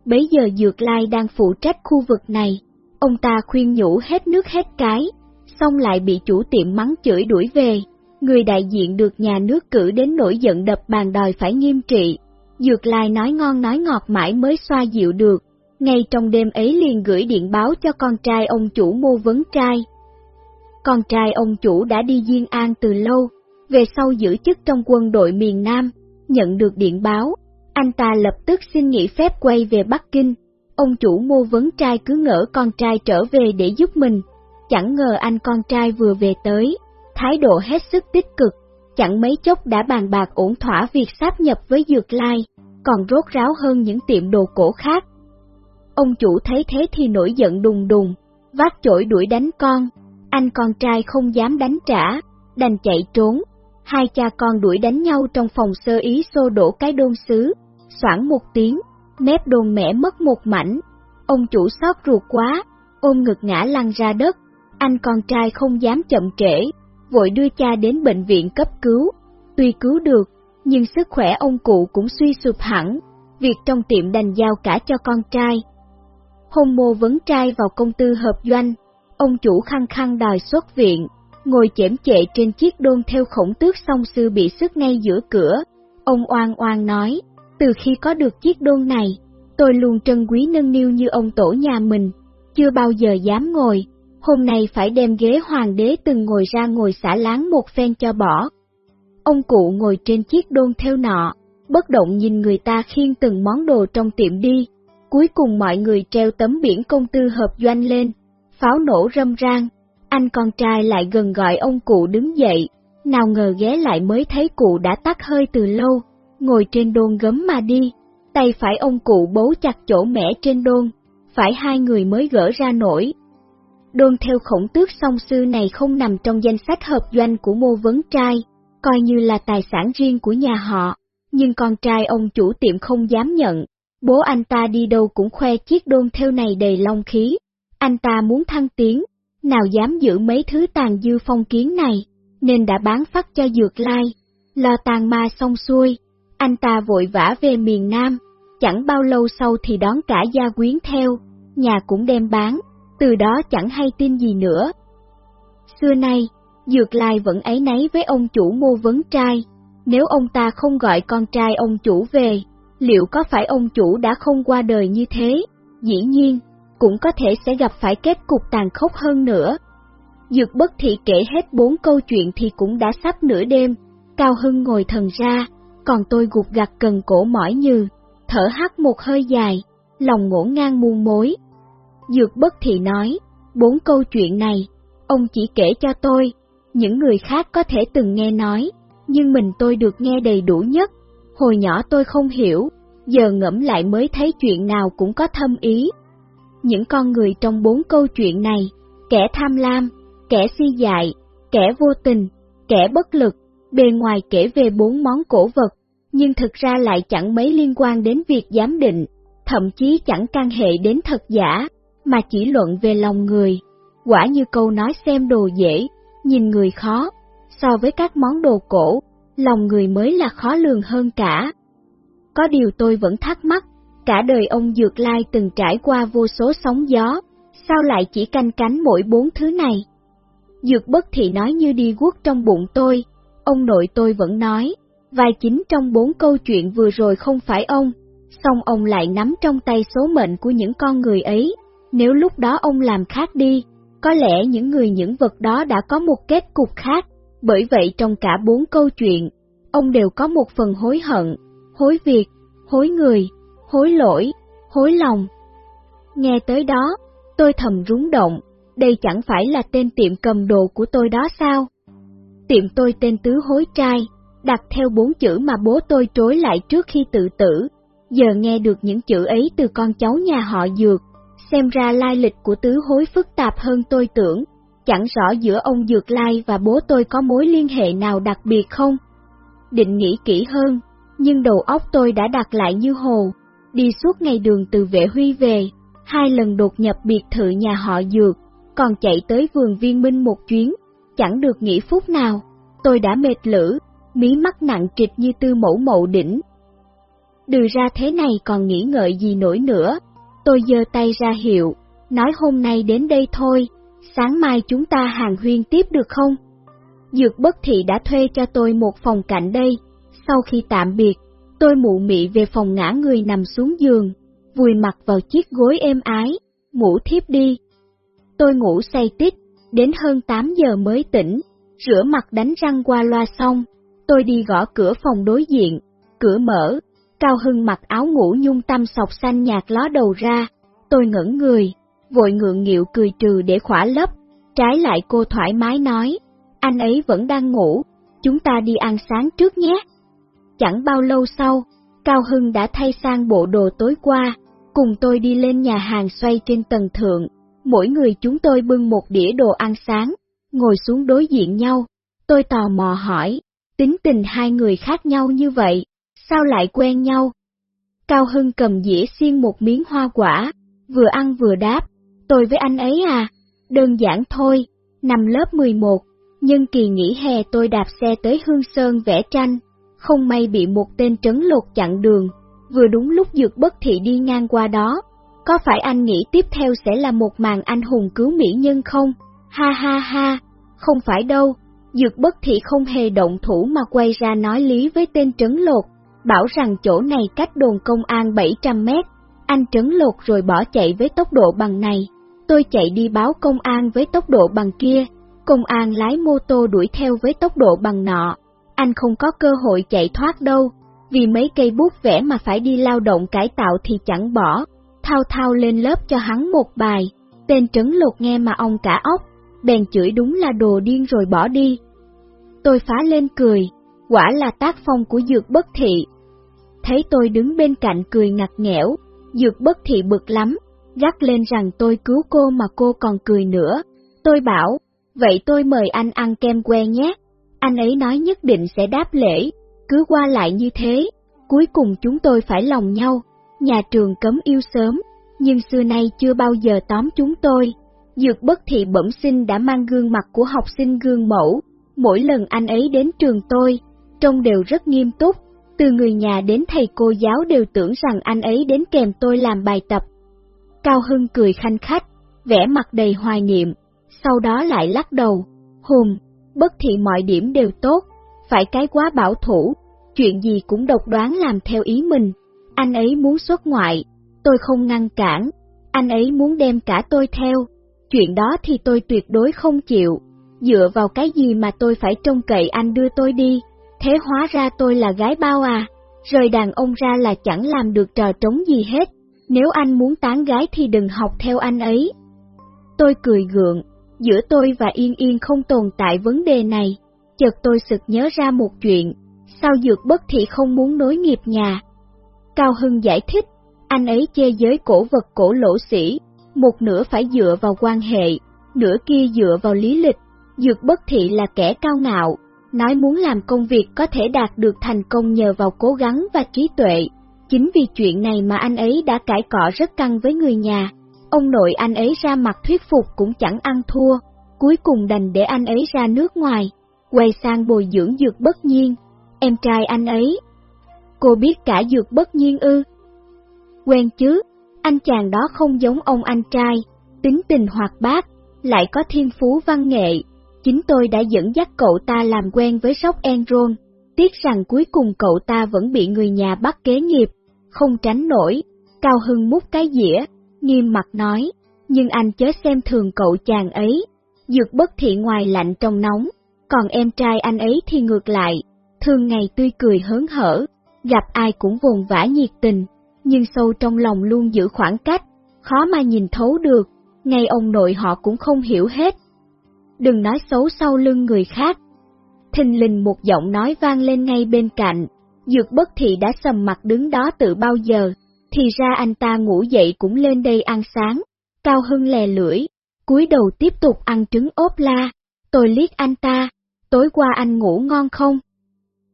Speaker 1: Bấy giờ Dược Lai đang phụ trách khu vực này, ông ta khuyên nhủ hết nước hết cái, xong lại bị chủ tiệm mắng chửi đuổi về. Người đại diện được nhà nước cử đến nổi giận đập bàn đòi phải nghiêm trị. Dược Lai nói ngon nói ngọt mãi mới xoa dịu được, ngay trong đêm ấy liền gửi điện báo cho con trai ông chủ mô vấn trai, con trai ông chủ đã đi Diên An từ lâu, về sau giữ chức trong quân đội miền Nam, nhận được điện báo, anh ta lập tức xin nghỉ phép quay về Bắc Kinh. Ông chủ mô vấn trai cứ ngỡ con trai trở về để giúp mình, chẳng ngờ anh con trai vừa về tới, thái độ hết sức tích cực, chẳng mấy chốc đã bàn bạc ổn thỏa việc sáp nhập với Dược Lai, còn rốt ráo hơn những tiệm đồ cổ khác. Ông chủ thấy thế thì nổi giận đùng đùng, vác chổi đuổi đánh con, anh con trai không dám đánh trả, đành chạy trốn. Hai cha con đuổi đánh nhau trong phòng sơ ý xô đổ cái đôn sứ, soảng một tiếng, mép đồn mẻ mất một mảnh. Ông chủ xót ruột quá, ôm ngực ngã lăn ra đất, anh con trai không dám chậm trễ, vội đưa cha đến bệnh viện cấp cứu. Tuy cứu được, nhưng sức khỏe ông cụ cũng suy sụp hẳn, việc trong tiệm đành giao cả cho con trai. Hôn mô vấn trai vào công tư hợp doanh, Ông chủ khăng khăng đòi xuất viện, ngồi chễm chệ trên chiếc đôn theo khổng tước song sư bị sức ngay giữa cửa. Ông oan oan nói, từ khi có được chiếc đôn này, Tôi luôn trân quý nâng niu như ông tổ nhà mình, chưa bao giờ dám ngồi, hôm nay phải đem ghế hoàng đế từng ngồi ra ngồi xả láng một phen cho bỏ. Ông cụ ngồi trên chiếc đôn theo nọ, bất động nhìn người ta khiêng từng món đồ trong tiệm đi, cuối cùng mọi người treo tấm biển công tư hợp doanh lên, pháo nổ râm rang, anh con trai lại gần gọi ông cụ đứng dậy, nào ngờ ghé lại mới thấy cụ đã tắt hơi từ lâu, ngồi trên đôn gấm mà đi, tay phải ông cụ bấu chặt chỗ mẻ trên đôn, phải hai người mới gỡ ra nổi. Đôn theo khổng tước song sư này không nằm trong danh sách hợp doanh của mô vấn trai, coi như là tài sản riêng của nhà họ, nhưng con trai ông chủ tiệm không dám nhận, bố anh ta đi đâu cũng khoe chiếc đôn theo này đầy long khí, anh ta muốn thăng tiến, nào dám giữ mấy thứ tàn dư phong kiến này, nên đã bán phát cho Dược Lai, lo tàn ma xong xuôi, anh ta vội vã về miền Nam, chẳng bao lâu sau thì đón cả gia quyến theo, nhà cũng đem bán, từ đó chẳng hay tin gì nữa. Xưa nay, Dược Lai vẫn ấy nấy với ông chủ mô vấn trai, nếu ông ta không gọi con trai ông chủ về, liệu có phải ông chủ đã không qua đời như thế? Dĩ nhiên, cũng có thể sẽ gặp phải kết cục tàn khốc hơn nữa. Dược bất thị kể hết bốn câu chuyện thì cũng đã sắp nửa đêm, Cao Hưng ngồi thần ra, còn tôi gục gặt cần cổ mỏi như, thở hắt một hơi dài, lòng ngổn ngang muôn mối. Dược bất thị nói, bốn câu chuyện này, ông chỉ kể cho tôi, những người khác có thể từng nghe nói, nhưng mình tôi được nghe đầy đủ nhất. Hồi nhỏ tôi không hiểu, giờ ngẫm lại mới thấy chuyện nào cũng có thâm ý. Những con người trong bốn câu chuyện này, kẻ tham lam, kẻ si dại, kẻ vô tình, kẻ bất lực, bề ngoài kể về bốn món cổ vật, nhưng thực ra lại chẳng mấy liên quan đến việc giám định, thậm chí chẳng can hệ đến thật giả, mà chỉ luận về lòng người. Quả như câu nói xem đồ dễ, nhìn người khó, so với các món đồ cổ, lòng người mới là khó lường hơn cả. Có điều tôi vẫn thắc mắc, cả đời ông Dược Lai từng trải qua vô số sóng gió, sao lại chỉ canh cánh mỗi bốn thứ này? Dược bất thị nói như đi guốc trong bụng tôi, ông nội tôi vẫn nói, vài chính trong bốn câu chuyện vừa rồi không phải ông, song ông lại nắm trong tay số mệnh của những con người ấy, nếu lúc đó ông làm khác đi, có lẽ những người những vật đó đã có một kết cục khác, bởi vậy trong cả bốn câu chuyện, ông đều có một phần hối hận, hối việc, hối người, hối lỗi, hối lòng. Nghe tới đó, tôi thầm rúng động, đây chẳng phải là tên tiệm cầm đồ của tôi đó sao? Tiệm tôi tên Tứ Hối Trai, đặt theo bốn chữ mà bố tôi trối lại trước khi tự tử, giờ nghe được những chữ ấy từ con cháu nhà họ Dược, xem ra lai lịch của Tứ Hối phức tạp hơn tôi tưởng, chẳng rõ giữa ông Dược Lai và bố tôi có mối liên hệ nào đặc biệt không? Định nghĩ kỹ hơn, nhưng đầu óc tôi đã đặt lại như hồ, đi suốt ngày đường từ vệ huy về, hai lần đột nhập biệt thự nhà họ Dược, còn chạy tới vườn viên minh một chuyến, chẳng được nghỉ phút nào, tôi đã mệt lử, mí mắt nặng trịch như tư mẫu mậu đỉnh. Đưa ra thế này còn nghĩ ngợi gì nổi nữa, tôi giơ tay ra hiệu, nói hôm nay đến đây thôi, sáng mai chúng ta hàng huyên tiếp được không? Dược bất thị đã thuê cho tôi một phòng cạnh đây, sau khi tạm biệt, tôi mụ mị về phòng ngã người nằm xuống giường, vùi mặt vào chiếc gối êm ái, ngủ thiếp đi. Tôi ngủ say tít, đến hơn 8 giờ mới tỉnh, rửa mặt đánh răng qua loa xong, tôi đi gõ cửa phòng đối diện, cửa mở, Cao Hưng mặc áo ngủ nhung tâm sọc xanh nhạt ló đầu ra, tôi ngẩn người, vội ngượng nghịu cười trừ để khỏa lấp, trái lại cô thoải mái nói, anh ấy vẫn đang ngủ, chúng ta đi ăn sáng trước nhé. Chẳng bao lâu sau, Cao Hưng đã thay sang bộ đồ tối qua, cùng tôi đi lên nhà hàng xoay trên tầng thượng, mỗi người chúng tôi bưng một đĩa đồ ăn sáng, ngồi xuống đối diện nhau. Tôi tò mò hỏi, tính tình hai người khác nhau như vậy, sao lại quen nhau? Cao Hưng cầm dĩa xiên một miếng hoa quả, vừa ăn vừa đáp, tôi với anh ấy à, đơn giản thôi, nằm lớp 11, nhưng kỳ nghỉ hè tôi đạp xe tới Hương Sơn vẽ tranh, không may bị một tên trấn lột chặn đường, vừa đúng lúc dược bất thị đi ngang qua đó. Có phải anh nghĩ tiếp theo sẽ là một màn anh hùng cứu mỹ nhân không? Ha ha ha, không phải đâu, dược bất thị không hề động thủ mà quay ra nói lý với tên trấn lột, bảo rằng chỗ này cách đồn công an 700 mét, Anh trấn lột rồi bỏ chạy với tốc độ bằng này. Tôi chạy đi báo công an với tốc độ bằng kia. Công an lái mô tô đuổi theo với tốc độ bằng nọ. Anh không có cơ hội chạy thoát đâu, vì mấy cây bút vẽ mà phải đi lao động cải tạo thì chẳng bỏ. Thao thao lên lớp cho hắn một bài, tên trấn lột nghe mà ông cả óc, bèn chửi đúng là đồ điên rồi bỏ đi. Tôi phá lên cười, quả là tác phong của dược bất thị. Thấy tôi đứng bên cạnh cười ngặt nghẽo, dược bất thị bực lắm, gắt lên rằng tôi cứu cô mà cô còn cười nữa. Tôi bảo, vậy tôi mời anh ăn kem que nhé. Anh ấy nói nhất định sẽ đáp lễ, cứ qua lại như thế, cuối cùng chúng tôi phải lòng nhau. Nhà trường cấm yêu sớm, nhưng xưa nay chưa bao giờ tóm chúng tôi. Dược bất thị bẩm sinh đã mang gương mặt của học sinh gương mẫu, mỗi lần anh ấy đến trường tôi, trông đều rất nghiêm túc, từ người nhà đến thầy cô giáo đều tưởng rằng anh ấy đến kèm tôi làm bài tập. Cao Hưng cười khanh khách, vẻ mặt đầy hoài niệm, sau đó lại lắc đầu, hùm, bất thị mọi điểm đều tốt, phải cái quá bảo thủ, chuyện gì cũng độc đoán làm theo ý mình. Anh ấy muốn xuất ngoại, tôi không ngăn cản, anh ấy muốn đem cả tôi theo, chuyện đó thì tôi tuyệt đối không chịu. Dựa vào cái gì mà tôi phải trông cậy anh đưa tôi đi, thế hóa ra tôi là gái bao à, rời đàn ông ra là chẳng làm được trò trống gì hết, nếu anh muốn tán gái thì đừng học theo anh ấy. Tôi cười gượng, giữa tôi và Yên Yên không tồn tại vấn đề này, chợt tôi sực nhớ ra một chuyện, sao dược bất thị không muốn nối nghiệp nhà. Cao Hưng giải thích, anh ấy chê giới cổ vật cổ lỗ sĩ, một nửa phải dựa vào quan hệ, nửa kia dựa vào lý lịch, dược bất thị là kẻ cao ngạo, nói muốn làm công việc có thể đạt được thành công nhờ vào cố gắng và trí tuệ. Chính vì chuyện này mà anh ấy đã cãi cọ rất căng với người nhà, ông nội anh ấy ra mặt thuyết phục cũng chẳng ăn thua, cuối cùng đành để anh ấy ra nước ngoài, quay sang bồi dưỡng dược bất nhiên, em trai anh ấy. Cô biết cả dược bất nhiên ư? Quen chứ, anh chàng đó không giống ông anh trai, tính tình hoạt bát, lại có thiên phú văn nghệ. Chính tôi đã dẫn dắt cậu ta làm quen với sóc Enron, tiếc rằng cuối cùng cậu ta vẫn bị người nhà bắt kế nghiệp, không tránh nổi. Cao Hưng mút cái dĩa, nghiêm mặt nói, nhưng anh chớ xem thường cậu chàng ấy, dược bất thị ngoài lạnh trong nóng, còn em trai anh ấy thì ngược lại, thường ngày tươi cười hớn hở, gặp ai cũng vồn vã nhiệt tình, nhưng sâu trong lòng luôn giữ khoảng cách, khó mà nhìn thấu được, ngay ông nội họ cũng không hiểu hết. Đừng nói xấu sau lưng người khác. Thình lình một giọng nói vang lên ngay bên cạnh, dược bất thị đã sầm mặt đứng đó từ bao giờ, thì ra anh ta ngủ dậy cũng lên đây ăn sáng, cao hưng lè lưỡi, cúi đầu tiếp tục ăn trứng ốp la, tôi liếc anh ta, tối qua anh ngủ ngon không?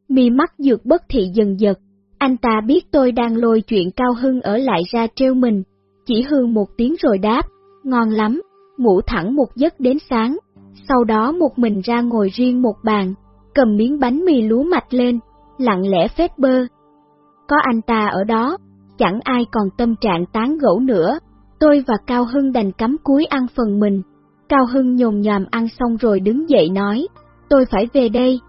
Speaker 1: Mi mắt dược bất thị dần giật, anh ta biết tôi đang lôi chuyện Cao Hưng ở lại ra treo mình, chỉ hư một tiếng rồi đáp, ngon lắm, ngủ thẳng một giấc đến sáng, sau đó một mình ra ngồi riêng một bàn, cầm miếng bánh mì lúa mạch lên, lặng lẽ phết bơ. Có anh ta ở đó, chẳng ai còn tâm trạng tán gẫu nữa, tôi và Cao Hưng đành cắm cúi ăn phần mình. Cao Hưng nhồm nhòm ăn xong rồi đứng dậy nói, tôi phải về đây,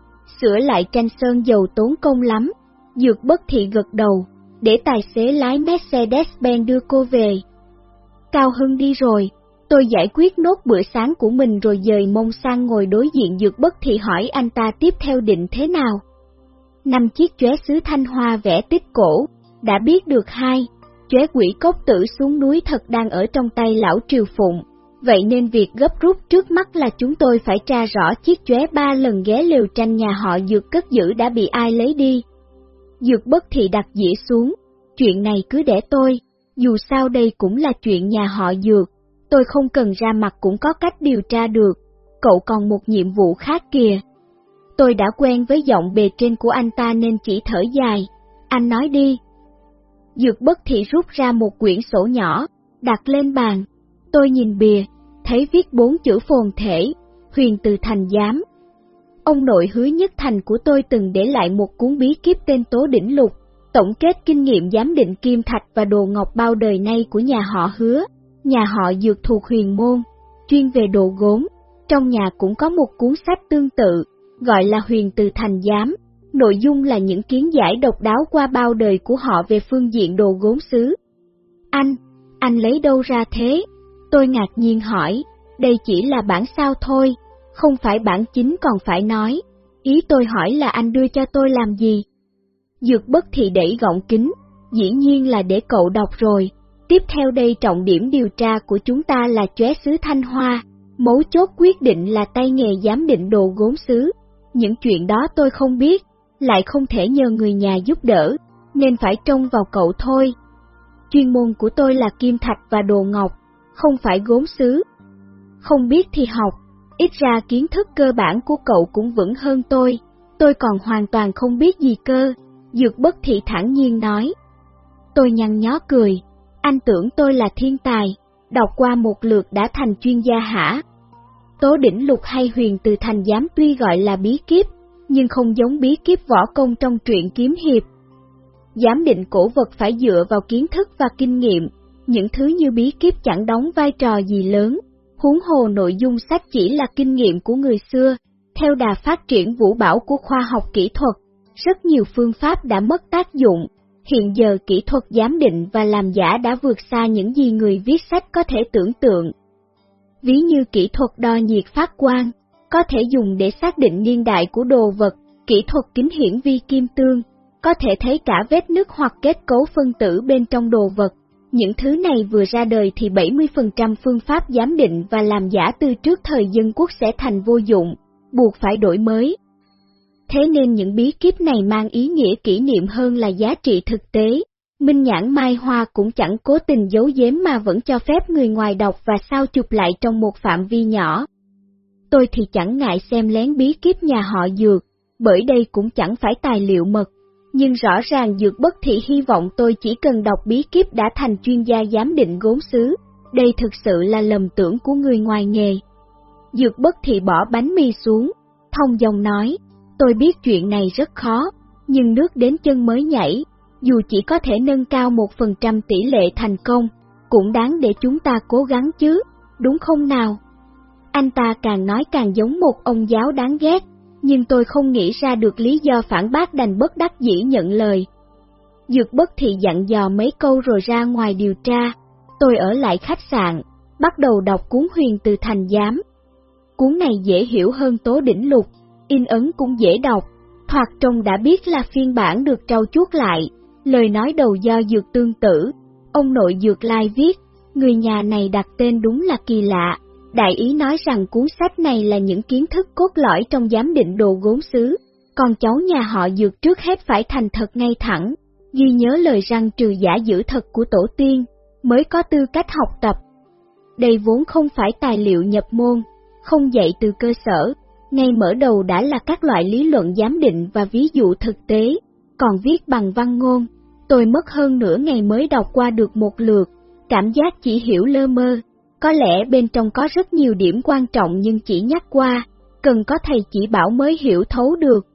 Speaker 1: sửa lại tranh sơn dầu tốn công lắm, Dược bất thị gật đầu, để tài xế lái Mercedes-Benz đưa cô về. Cao Hưng đi rồi, tôi giải quyết nốt bữa sáng của mình rồi dời mông sang ngồi đối diện dược bất thì hỏi anh ta tiếp theo định thế nào. Năm chiếc chóe sứ thanh hoa vẽ tích cổ, đã biết được hai, chóe quỷ cốc tử xuống núi thật đang ở trong tay lão triều phụng, vậy nên việc gấp rút trước mắt là chúng tôi phải tra rõ chiếc chóe ba lần ghé liều tranh nhà họ dược cất giữ đã bị ai lấy đi. Dược bất thì đặt dĩa xuống, chuyện này cứ để tôi, dù sao đây cũng là chuyện nhà họ dược, tôi không cần ra mặt cũng có cách điều tra được, cậu còn một nhiệm vụ khác kìa. Tôi đã quen với giọng bề trên của anh ta nên chỉ thở dài, anh nói đi. Dược bất thị rút ra một quyển sổ nhỏ, đặt lên bàn, tôi nhìn bìa, thấy viết bốn chữ phồn thể, huyền từ thành giám, Ông nội hứa nhất thành của tôi từng để lại một cuốn bí kíp tên Tố Đỉnh Lục, tổng kết kinh nghiệm giám định kim thạch và đồ ngọc bao đời nay của nhà họ hứa, nhà họ dược thuộc huyền môn, chuyên về đồ gốm. Trong nhà cũng có một cuốn sách tương tự, gọi là huyền từ thành giám, nội dung là những kiến giải độc đáo qua bao đời của họ về phương diện đồ gốm xứ. Anh, anh lấy đâu ra thế? Tôi ngạc nhiên hỏi, đây chỉ là bản sao thôi, không phải bản chính còn phải nói. Ý tôi hỏi là anh đưa cho tôi làm gì? Dược bất thì đẩy gọng kính, dĩ nhiên là để cậu đọc rồi. Tiếp theo đây trọng điểm điều tra của chúng ta là chóe sứ Thanh Hoa, mấu chốt quyết định là tay nghề giám định đồ gốm sứ. Những chuyện đó tôi không biết, lại không thể nhờ người nhà giúp đỡ, nên phải trông vào cậu thôi. Chuyên môn của tôi là kim thạch và đồ ngọc, không phải gốm sứ. Không biết thì học, ít ra kiến thức cơ bản của cậu cũng vững hơn tôi, tôi còn hoàn toàn không biết gì cơ, dược bất thị thẳng nhiên nói. Tôi nhăn nhó cười, anh tưởng tôi là thiên tài, đọc qua một lượt đã thành chuyên gia hả? Tố đỉnh lục hay huyền từ thành giám tuy gọi là bí kíp, nhưng không giống bí kíp võ công trong truyện kiếm hiệp. Giám định cổ vật phải dựa vào kiến thức và kinh nghiệm, những thứ như bí kíp chẳng đóng vai trò gì lớn, huống hồ nội dung sách chỉ là kinh nghiệm của người xưa, theo đà phát triển vũ bảo của khoa học kỹ thuật, rất nhiều phương pháp đã mất tác dụng, hiện giờ kỹ thuật giám định và làm giả đã vượt xa những gì người viết sách có thể tưởng tượng. Ví như kỹ thuật đo nhiệt phát quang, có thể dùng để xác định niên đại của đồ vật, kỹ thuật kính hiển vi kim tương, có thể thấy cả vết nứt hoặc kết cấu phân tử bên trong đồ vật. Những thứ này vừa ra đời thì 70% phương pháp giám định và làm giả từ trước thời dân quốc sẽ thành vô dụng, buộc phải đổi mới. Thế nên những bí kíp này mang ý nghĩa kỷ niệm hơn là giá trị thực tế. Minh nhãn Mai Hoa cũng chẳng cố tình giấu giếm mà vẫn cho phép người ngoài đọc và sao chụp lại trong một phạm vi nhỏ. Tôi thì chẳng ngại xem lén bí kíp nhà họ dược, bởi đây cũng chẳng phải tài liệu mật, nhưng rõ ràng Dược Bất Thị hy vọng tôi chỉ cần đọc bí kíp đã thành chuyên gia giám định gốm sứ, đây thực sự là lầm tưởng của người ngoài nghề. Dược Bất Thị bỏ bánh mì xuống, thông dòng nói, tôi biết chuyện này rất khó, nhưng nước đến chân mới nhảy, dù chỉ có thể nâng cao một phần trăm tỷ lệ thành công, cũng đáng để chúng ta cố gắng chứ, đúng không nào? Anh ta càng nói càng giống một ông giáo đáng ghét, nhưng tôi không nghĩ ra được lý do phản bác đành bất đắc dĩ nhận lời. Dược bất thị dặn dò mấy câu rồi ra ngoài điều tra, tôi ở lại khách sạn, bắt đầu đọc cuốn huyền từ thành giám. Cuốn này dễ hiểu hơn tố đỉnh lục, in ấn cũng dễ đọc, thoạt trông đã biết là phiên bản được trau chuốt lại, lời nói đầu do dược tương tử, ông nội dược lai viết, người nhà này đặt tên đúng là kỳ lạ, Đại ý nói rằng cuốn sách này là những kiến thức cốt lõi trong giám định đồ gốm xứ, còn cháu nhà họ dược trước hết phải thành thật ngay thẳng, ghi nhớ lời răng trừ giả giữ thật của tổ tiên, mới có tư cách học tập. Đây vốn không phải tài liệu nhập môn, không dạy từ cơ sở, ngay mở đầu đã là các loại lý luận giám định và ví dụ thực tế, còn viết bằng văn ngôn. Tôi mất hơn nửa ngày mới đọc qua được một lượt, cảm giác chỉ hiểu lơ mơ, có lẽ bên trong có rất nhiều điểm quan trọng nhưng chỉ nhắc qua, cần có thầy chỉ bảo mới hiểu thấu được.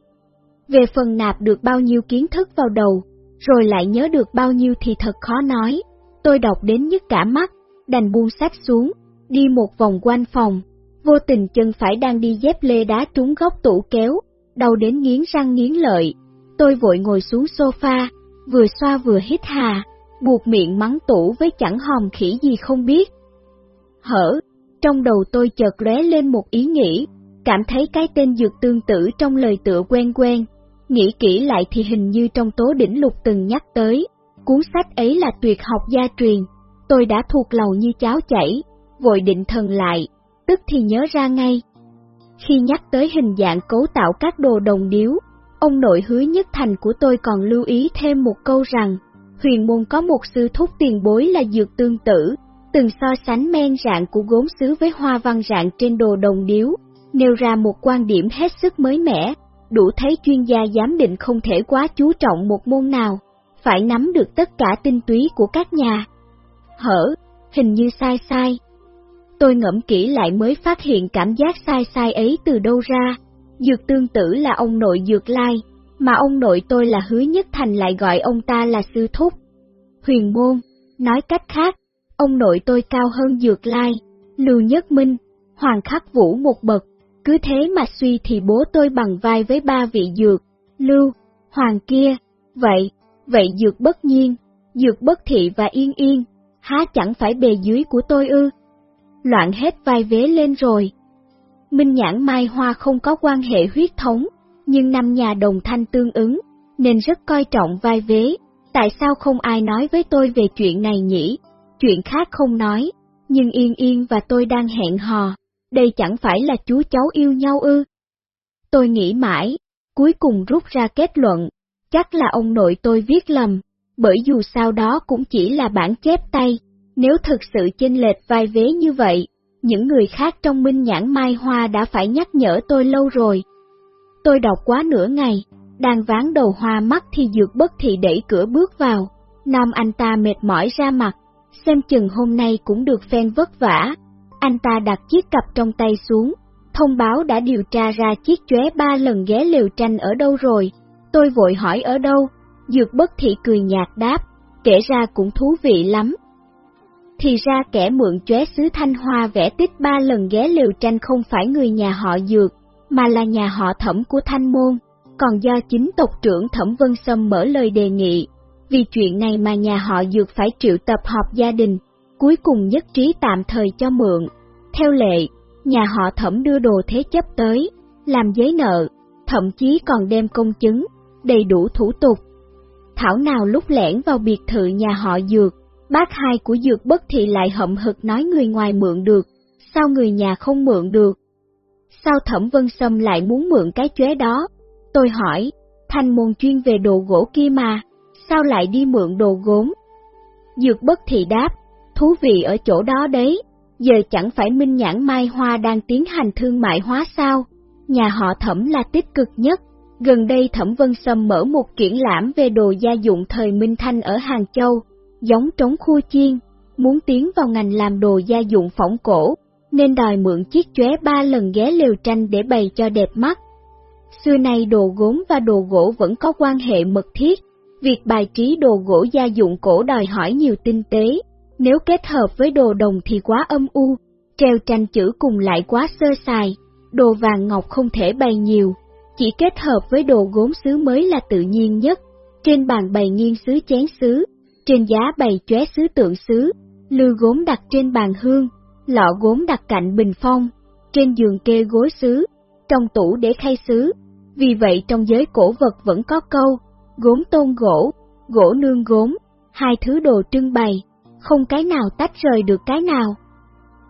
Speaker 1: Về phần nạp được bao nhiêu kiến thức vào đầu, rồi lại nhớ được bao nhiêu thì thật khó nói. Tôi đọc đến nhức cả mắt, đành buông sách xuống, đi một vòng quanh phòng, vô tình chân phải đang đi dép lê đá trúng góc tủ kéo, đau đến nghiến răng nghiến lợi. Tôi vội ngồi xuống sofa, vừa xoa vừa hít hà, buộc miệng mắng tủ với chẳng hòm khỉ gì không biết hở. Trong đầu tôi chợt lóe lên một ý nghĩ, cảm thấy cái tên dược tương tự trong lời tựa quen quen. Nghĩ kỹ lại thì hình như trong tố đỉnh lục từng nhắc tới, cuốn sách ấy là tuyệt học gia truyền, tôi đã thuộc lầu như cháo chảy, vội định thần lại, tức thì nhớ ra ngay. Khi nhắc tới hình dạng cấu tạo các đồ đồng điếu, ông nội hứa nhất thành của tôi còn lưu ý thêm một câu rằng, huyền môn có một sư thúc tiền bối là dược tương tử, từng so sánh men rạng của gốm sứ với hoa văn rạng trên đồ đồng điếu, nêu ra một quan điểm hết sức mới mẻ, đủ thấy chuyên gia giám định không thể quá chú trọng một môn nào, phải nắm được tất cả tinh túy của các nhà. Hở, hình như sai sai. Tôi ngẫm kỹ lại mới phát hiện cảm giác sai sai ấy từ đâu ra. Dược tương tử là ông nội Dược Lai, mà ông nội tôi là hứa nhất thành lại gọi ông ta là sư thúc. Huyền môn, nói cách khác, Ông nội tôi cao hơn Dược Lai, Lưu Nhất Minh, Hoàng Khắc Vũ một bậc, cứ thế mà suy thì bố tôi bằng vai với ba vị Dược, Lưu, Hoàng kia, vậy, vậy Dược bất nhiên, Dược bất thị và yên yên, Há chẳng phải bề dưới của tôi ư? Loạn hết vai vế lên rồi. Minh nhãn Mai Hoa không có quan hệ huyết thống, nhưng năm nhà đồng thanh tương ứng, nên rất coi trọng vai vế. Tại sao không ai nói với tôi về chuyện này nhỉ? Chuyện khác không nói, nhưng Yên Yên và tôi đang hẹn hò, đây chẳng phải là chú cháu yêu nhau ư? Tôi nghĩ mãi, cuối cùng rút ra kết luận, chắc là ông nội tôi viết lầm, bởi dù sao đó cũng chỉ là bản chép tay, nếu thực sự chênh lệch vai vế như vậy, những người khác trong minh nhãn Mai Hoa đã phải nhắc nhở tôi lâu rồi. Tôi đọc quá nửa ngày, đang ván đầu hoa mắt thì dược bất thị đẩy cửa bước vào, nam anh ta mệt mỏi ra mặt, xem chừng hôm nay cũng được phen vất vả. Anh ta đặt chiếc cặp trong tay xuống, thông báo đã điều tra ra chiếc chóe ba lần ghé liều tranh ở đâu rồi. Tôi vội hỏi ở đâu, dược bất thị cười nhạt đáp, kể ra cũng thú vị lắm. Thì ra kẻ mượn chóe xứ Thanh Hoa vẽ tích ba lần ghé liều tranh không phải người nhà họ dược, mà là nhà họ thẩm của Thanh Môn, còn do chính tộc trưởng Thẩm Vân Sâm mở lời đề nghị. Vì chuyện này mà nhà họ dược phải triệu tập họp gia đình, cuối cùng nhất trí tạm thời cho mượn. Theo lệ, nhà họ thẩm đưa đồ thế chấp tới, làm giấy nợ, thậm chí còn đem công chứng, đầy đủ thủ tục. Thảo nào lúc lẻn vào biệt thự nhà họ dược, bác hai của dược bất thị lại hậm hực nói người ngoài mượn được, sao người nhà không mượn được? Sao thẩm vân sâm lại muốn mượn cái chế đó? Tôi hỏi, thanh môn chuyên về đồ gỗ kia mà, sao lại đi mượn đồ gốm? Dược bất thị đáp, thú vị ở chỗ đó đấy, giờ chẳng phải Minh Nhãn Mai Hoa đang tiến hành thương mại hóa sao? Nhà họ thẩm là tích cực nhất. Gần đây Thẩm Vân Sâm mở một triển lãm về đồ gia dụng thời Minh Thanh ở Hàng Châu, giống trống khu chiên, muốn tiến vào ngành làm đồ gia dụng phỏng cổ, nên đòi mượn chiếc chóe ba lần ghé liều tranh để bày cho đẹp mắt. Xưa nay đồ gốm và đồ gỗ vẫn có quan hệ mật thiết, việc bài trí đồ gỗ gia dụng cổ đòi hỏi nhiều tinh tế, nếu kết hợp với đồ đồng thì quá âm u, treo tranh chữ cùng lại quá sơ sài, đồ vàng ngọc không thể bày nhiều, chỉ kết hợp với đồ gốm sứ mới là tự nhiên nhất. Trên bàn bày nghiêng sứ chén sứ, trên giá bày chóe sứ tượng sứ, lư gốm đặt trên bàn hương, lọ gốm đặt cạnh bình phong, trên giường kê gối sứ, trong tủ để khay sứ. Vì vậy trong giới cổ vật vẫn có câu, gốm tôn gỗ, gỗ nương gốm, hai thứ đồ trưng bày, không cái nào tách rời được cái nào.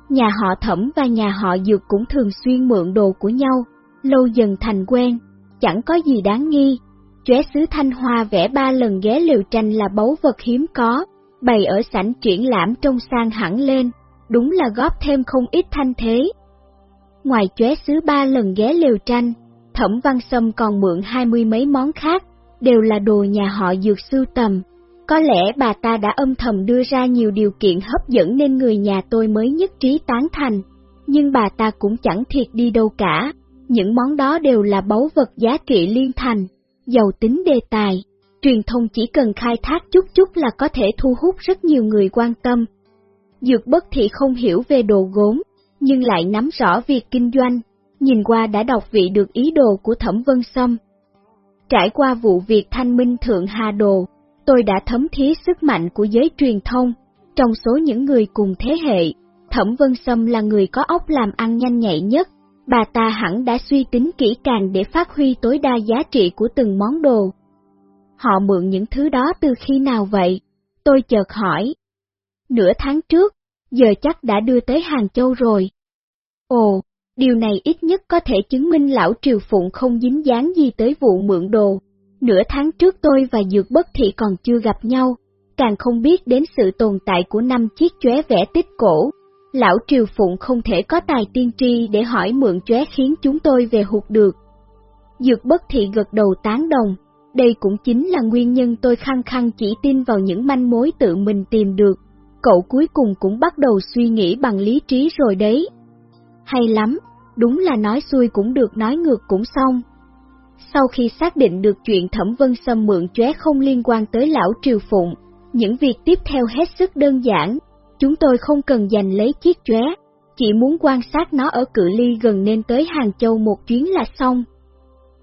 Speaker 1: Nhà họ thẩm và nhà họ dược cũng thường xuyên mượn đồ của nhau, lâu dần thành quen, chẳng có gì đáng nghi. Chóe sứ Thanh Hoa vẽ ba lần ghé liều tranh là báu vật hiếm có, bày ở sảnh triển lãm trông sang hẳn lên, đúng là góp thêm không ít thanh thế. Ngoài chóe sứ ba lần ghé liều tranh, Thẩm Văn Sâm còn mượn hai mươi mấy món khác, đều là đồ nhà họ dược sưu tầm. Có lẽ bà ta đã âm thầm đưa ra nhiều điều kiện hấp dẫn nên người nhà tôi mới nhất trí tán thành, nhưng bà ta cũng chẳng thiệt đi đâu cả, những món đó đều là báu vật giá trị liên thành, giàu tính đề tài. Truyền thông chỉ cần khai thác chút chút là có thể thu hút rất nhiều người quan tâm. Dược bất thị không hiểu về đồ gốm, nhưng lại nắm rõ việc kinh doanh, nhìn qua đã đọc vị được ý đồ của Thẩm Vân Sâm. Trải qua vụ việc thanh minh thượng Hà Đồ, tôi đã thấm thía sức mạnh của giới truyền thông. Trong số những người cùng thế hệ, Thẩm Vân Sâm là người có óc làm ăn nhanh nhạy nhất. Bà ta hẳn đã suy tính kỹ càng để phát huy tối đa giá trị của từng món đồ. Họ mượn những thứ đó từ khi nào vậy? Tôi chợt hỏi. Nửa tháng trước, giờ chắc đã đưa tới Hàng Châu rồi. Ồ, điều này ít nhất có thể chứng minh lão Triều Phụng không dính dáng gì tới vụ mượn đồ. Nửa tháng trước tôi và Dược Bất Thị còn chưa gặp nhau, càng không biết đến sự tồn tại của năm chiếc chóe vẽ tích cổ. Lão Triều Phụng không thể có tài tiên tri để hỏi mượn chóe khiến chúng tôi về hụt được. Dược Bất Thị gật đầu tán đồng, đây cũng chính là nguyên nhân tôi khăng khăng chỉ tin vào những manh mối tự mình tìm được. Cậu cuối cùng cũng bắt đầu suy nghĩ bằng lý trí rồi đấy. Hay lắm, đúng là nói xuôi cũng được nói ngược cũng xong. Sau khi xác định được chuyện Thẩm Vân Sâm mượn chóe không liên quan tới lão Triều Phụng, những việc tiếp theo hết sức đơn giản, chúng tôi không cần giành lấy chiếc chóe, chỉ muốn quan sát nó ở cự ly gần nên tới Hàng Châu một chuyến là xong.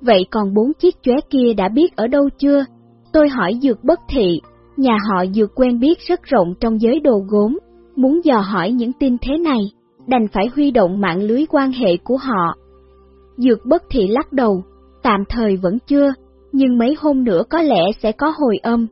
Speaker 1: Vậy còn bốn chiếc chóe kia đã biết ở đâu chưa? Tôi hỏi Dược Bất Thị, Nhà họ dược quen biết rất rộng trong giới đồ gốm, muốn dò hỏi những tin thế này, đành phải huy động mạng lưới quan hệ của họ. Dược bất thị lắc đầu, tạm thời vẫn chưa, nhưng mấy hôm nữa có lẽ sẽ có hồi âm.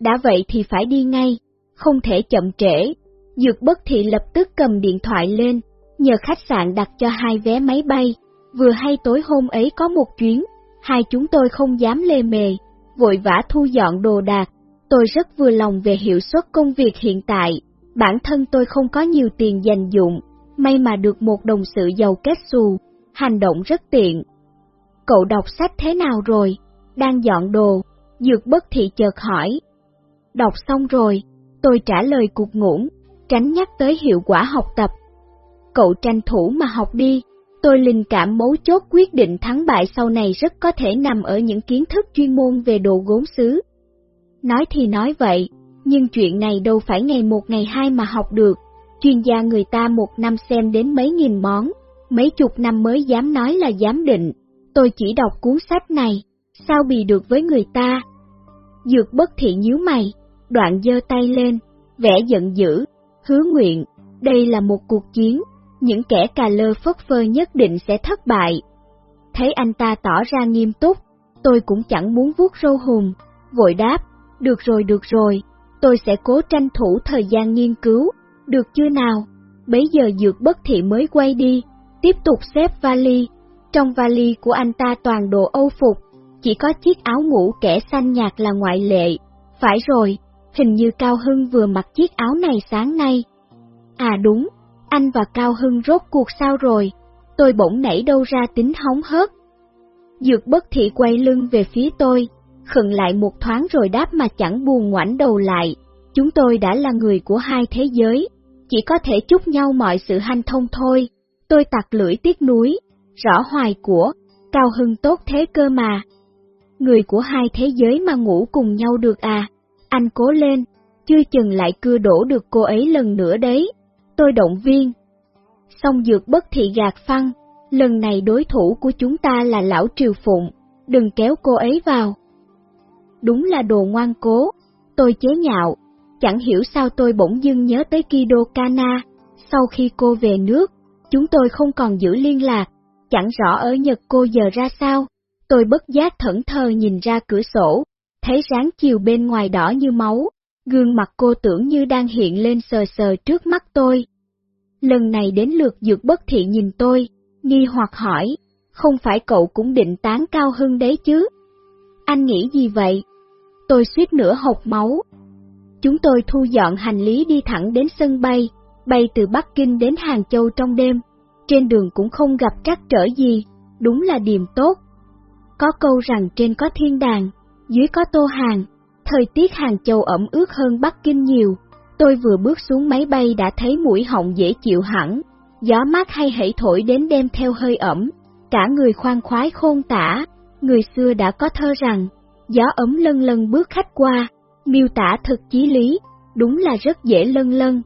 Speaker 1: Đã vậy thì phải đi ngay, không thể chậm trễ. Dược bất thị lập tức cầm điện thoại lên, nhờ khách sạn đặt cho hai vé máy bay. Vừa hay tối hôm ấy có một chuyến, hai chúng tôi không dám lê mề, vội vã thu dọn đồ đạc. Tôi rất vừa lòng về hiệu suất công việc hiện tại, bản thân tôi không có nhiều tiền dành dụng, may mà được một đồng sự giàu kết xù, hành động rất tiện. Cậu đọc sách thế nào rồi? Đang dọn đồ, dược bất thị chợt hỏi. Đọc xong rồi, tôi trả lời cuộc ngủ, tránh nhắc tới hiệu quả học tập. Cậu tranh thủ mà học đi, tôi linh cảm mấu chốt quyết định thắng bại sau này rất có thể nằm ở những kiến thức chuyên môn về đồ gốm xứ. Nói thì nói vậy, nhưng chuyện này đâu phải ngày một ngày hai mà học được, chuyên gia người ta một năm xem đến mấy nghìn món, mấy chục năm mới dám nói là dám định, tôi chỉ đọc cuốn sách này, sao bì được với người ta? Dược bất thị nhíu mày, đoạn giơ tay lên, vẽ giận dữ, hứa nguyện, đây là một cuộc chiến, những kẻ cà lơ phất phơ nhất định sẽ thất bại. Thấy anh ta tỏ ra nghiêm túc, tôi cũng chẳng muốn vuốt râu hùm, vội đáp, được rồi được rồi, tôi sẽ cố tranh thủ thời gian nghiên cứu, được chưa nào? Bấy giờ dược bất thị mới quay đi, tiếp tục xếp vali. Trong vali của anh ta toàn đồ âu phục, chỉ có chiếc áo ngủ kẻ xanh nhạt là ngoại lệ. Phải rồi, hình như Cao Hưng vừa mặc chiếc áo này sáng nay. À đúng, anh và Cao Hưng rốt cuộc sao rồi? Tôi bỗng nảy đâu ra tính hóng hớt. Dược bất thị quay lưng về phía tôi, khựng lại một thoáng rồi đáp mà chẳng buồn ngoảnh đầu lại. Chúng tôi đã là người của hai thế giới, chỉ có thể chúc nhau mọi sự hanh thông thôi. Tôi tặc lưỡi tiếc núi, rõ hoài của, Cao Hưng tốt thế cơ mà. Người của hai thế giới mà ngủ cùng nhau được à, anh cố lên, chưa chừng lại cưa đổ được cô ấy lần nữa đấy. Tôi động viên. Xong dược bất thị gạt phăng, lần này đối thủ của chúng ta là lão Triều Phụng, đừng kéo cô ấy vào. Đúng là đồ ngoan cố, tôi chế nhạo, chẳng hiểu sao tôi bỗng dưng nhớ tới Kido Kana, sau khi cô về nước, chúng tôi không còn giữ liên lạc, chẳng rõ ở Nhật cô giờ ra sao. Tôi bất giác thẫn thờ nhìn ra cửa sổ, thấy sáng chiều bên ngoài đỏ như máu, gương mặt cô tưởng như đang hiện lên sờ sờ trước mắt tôi. Lần này đến lượt dược bất thiện nhìn tôi, nghi hoặc hỏi, không phải cậu cũng định tán cao hưng đấy chứ? Anh nghĩ gì vậy? Tôi suýt nữa hộc máu. Chúng tôi thu dọn hành lý đi thẳng đến sân bay, bay từ Bắc Kinh đến Hàng Châu trong đêm. Trên đường cũng không gặp trắc trở gì, đúng là điềm tốt. Có câu rằng trên có thiên đàng, dưới có tô hàng, thời tiết Hàng Châu ẩm ướt hơn Bắc Kinh nhiều. Tôi vừa bước xuống máy bay đã thấy mũi họng dễ chịu hẳn, gió mát hay hãy thổi đến đem theo hơi ẩm, cả người khoan khoái khôn tả. Người xưa đã có thơ rằng, gió ấm lân lân bước khách qua, miêu tả thực chí lý, đúng là rất dễ lân lân.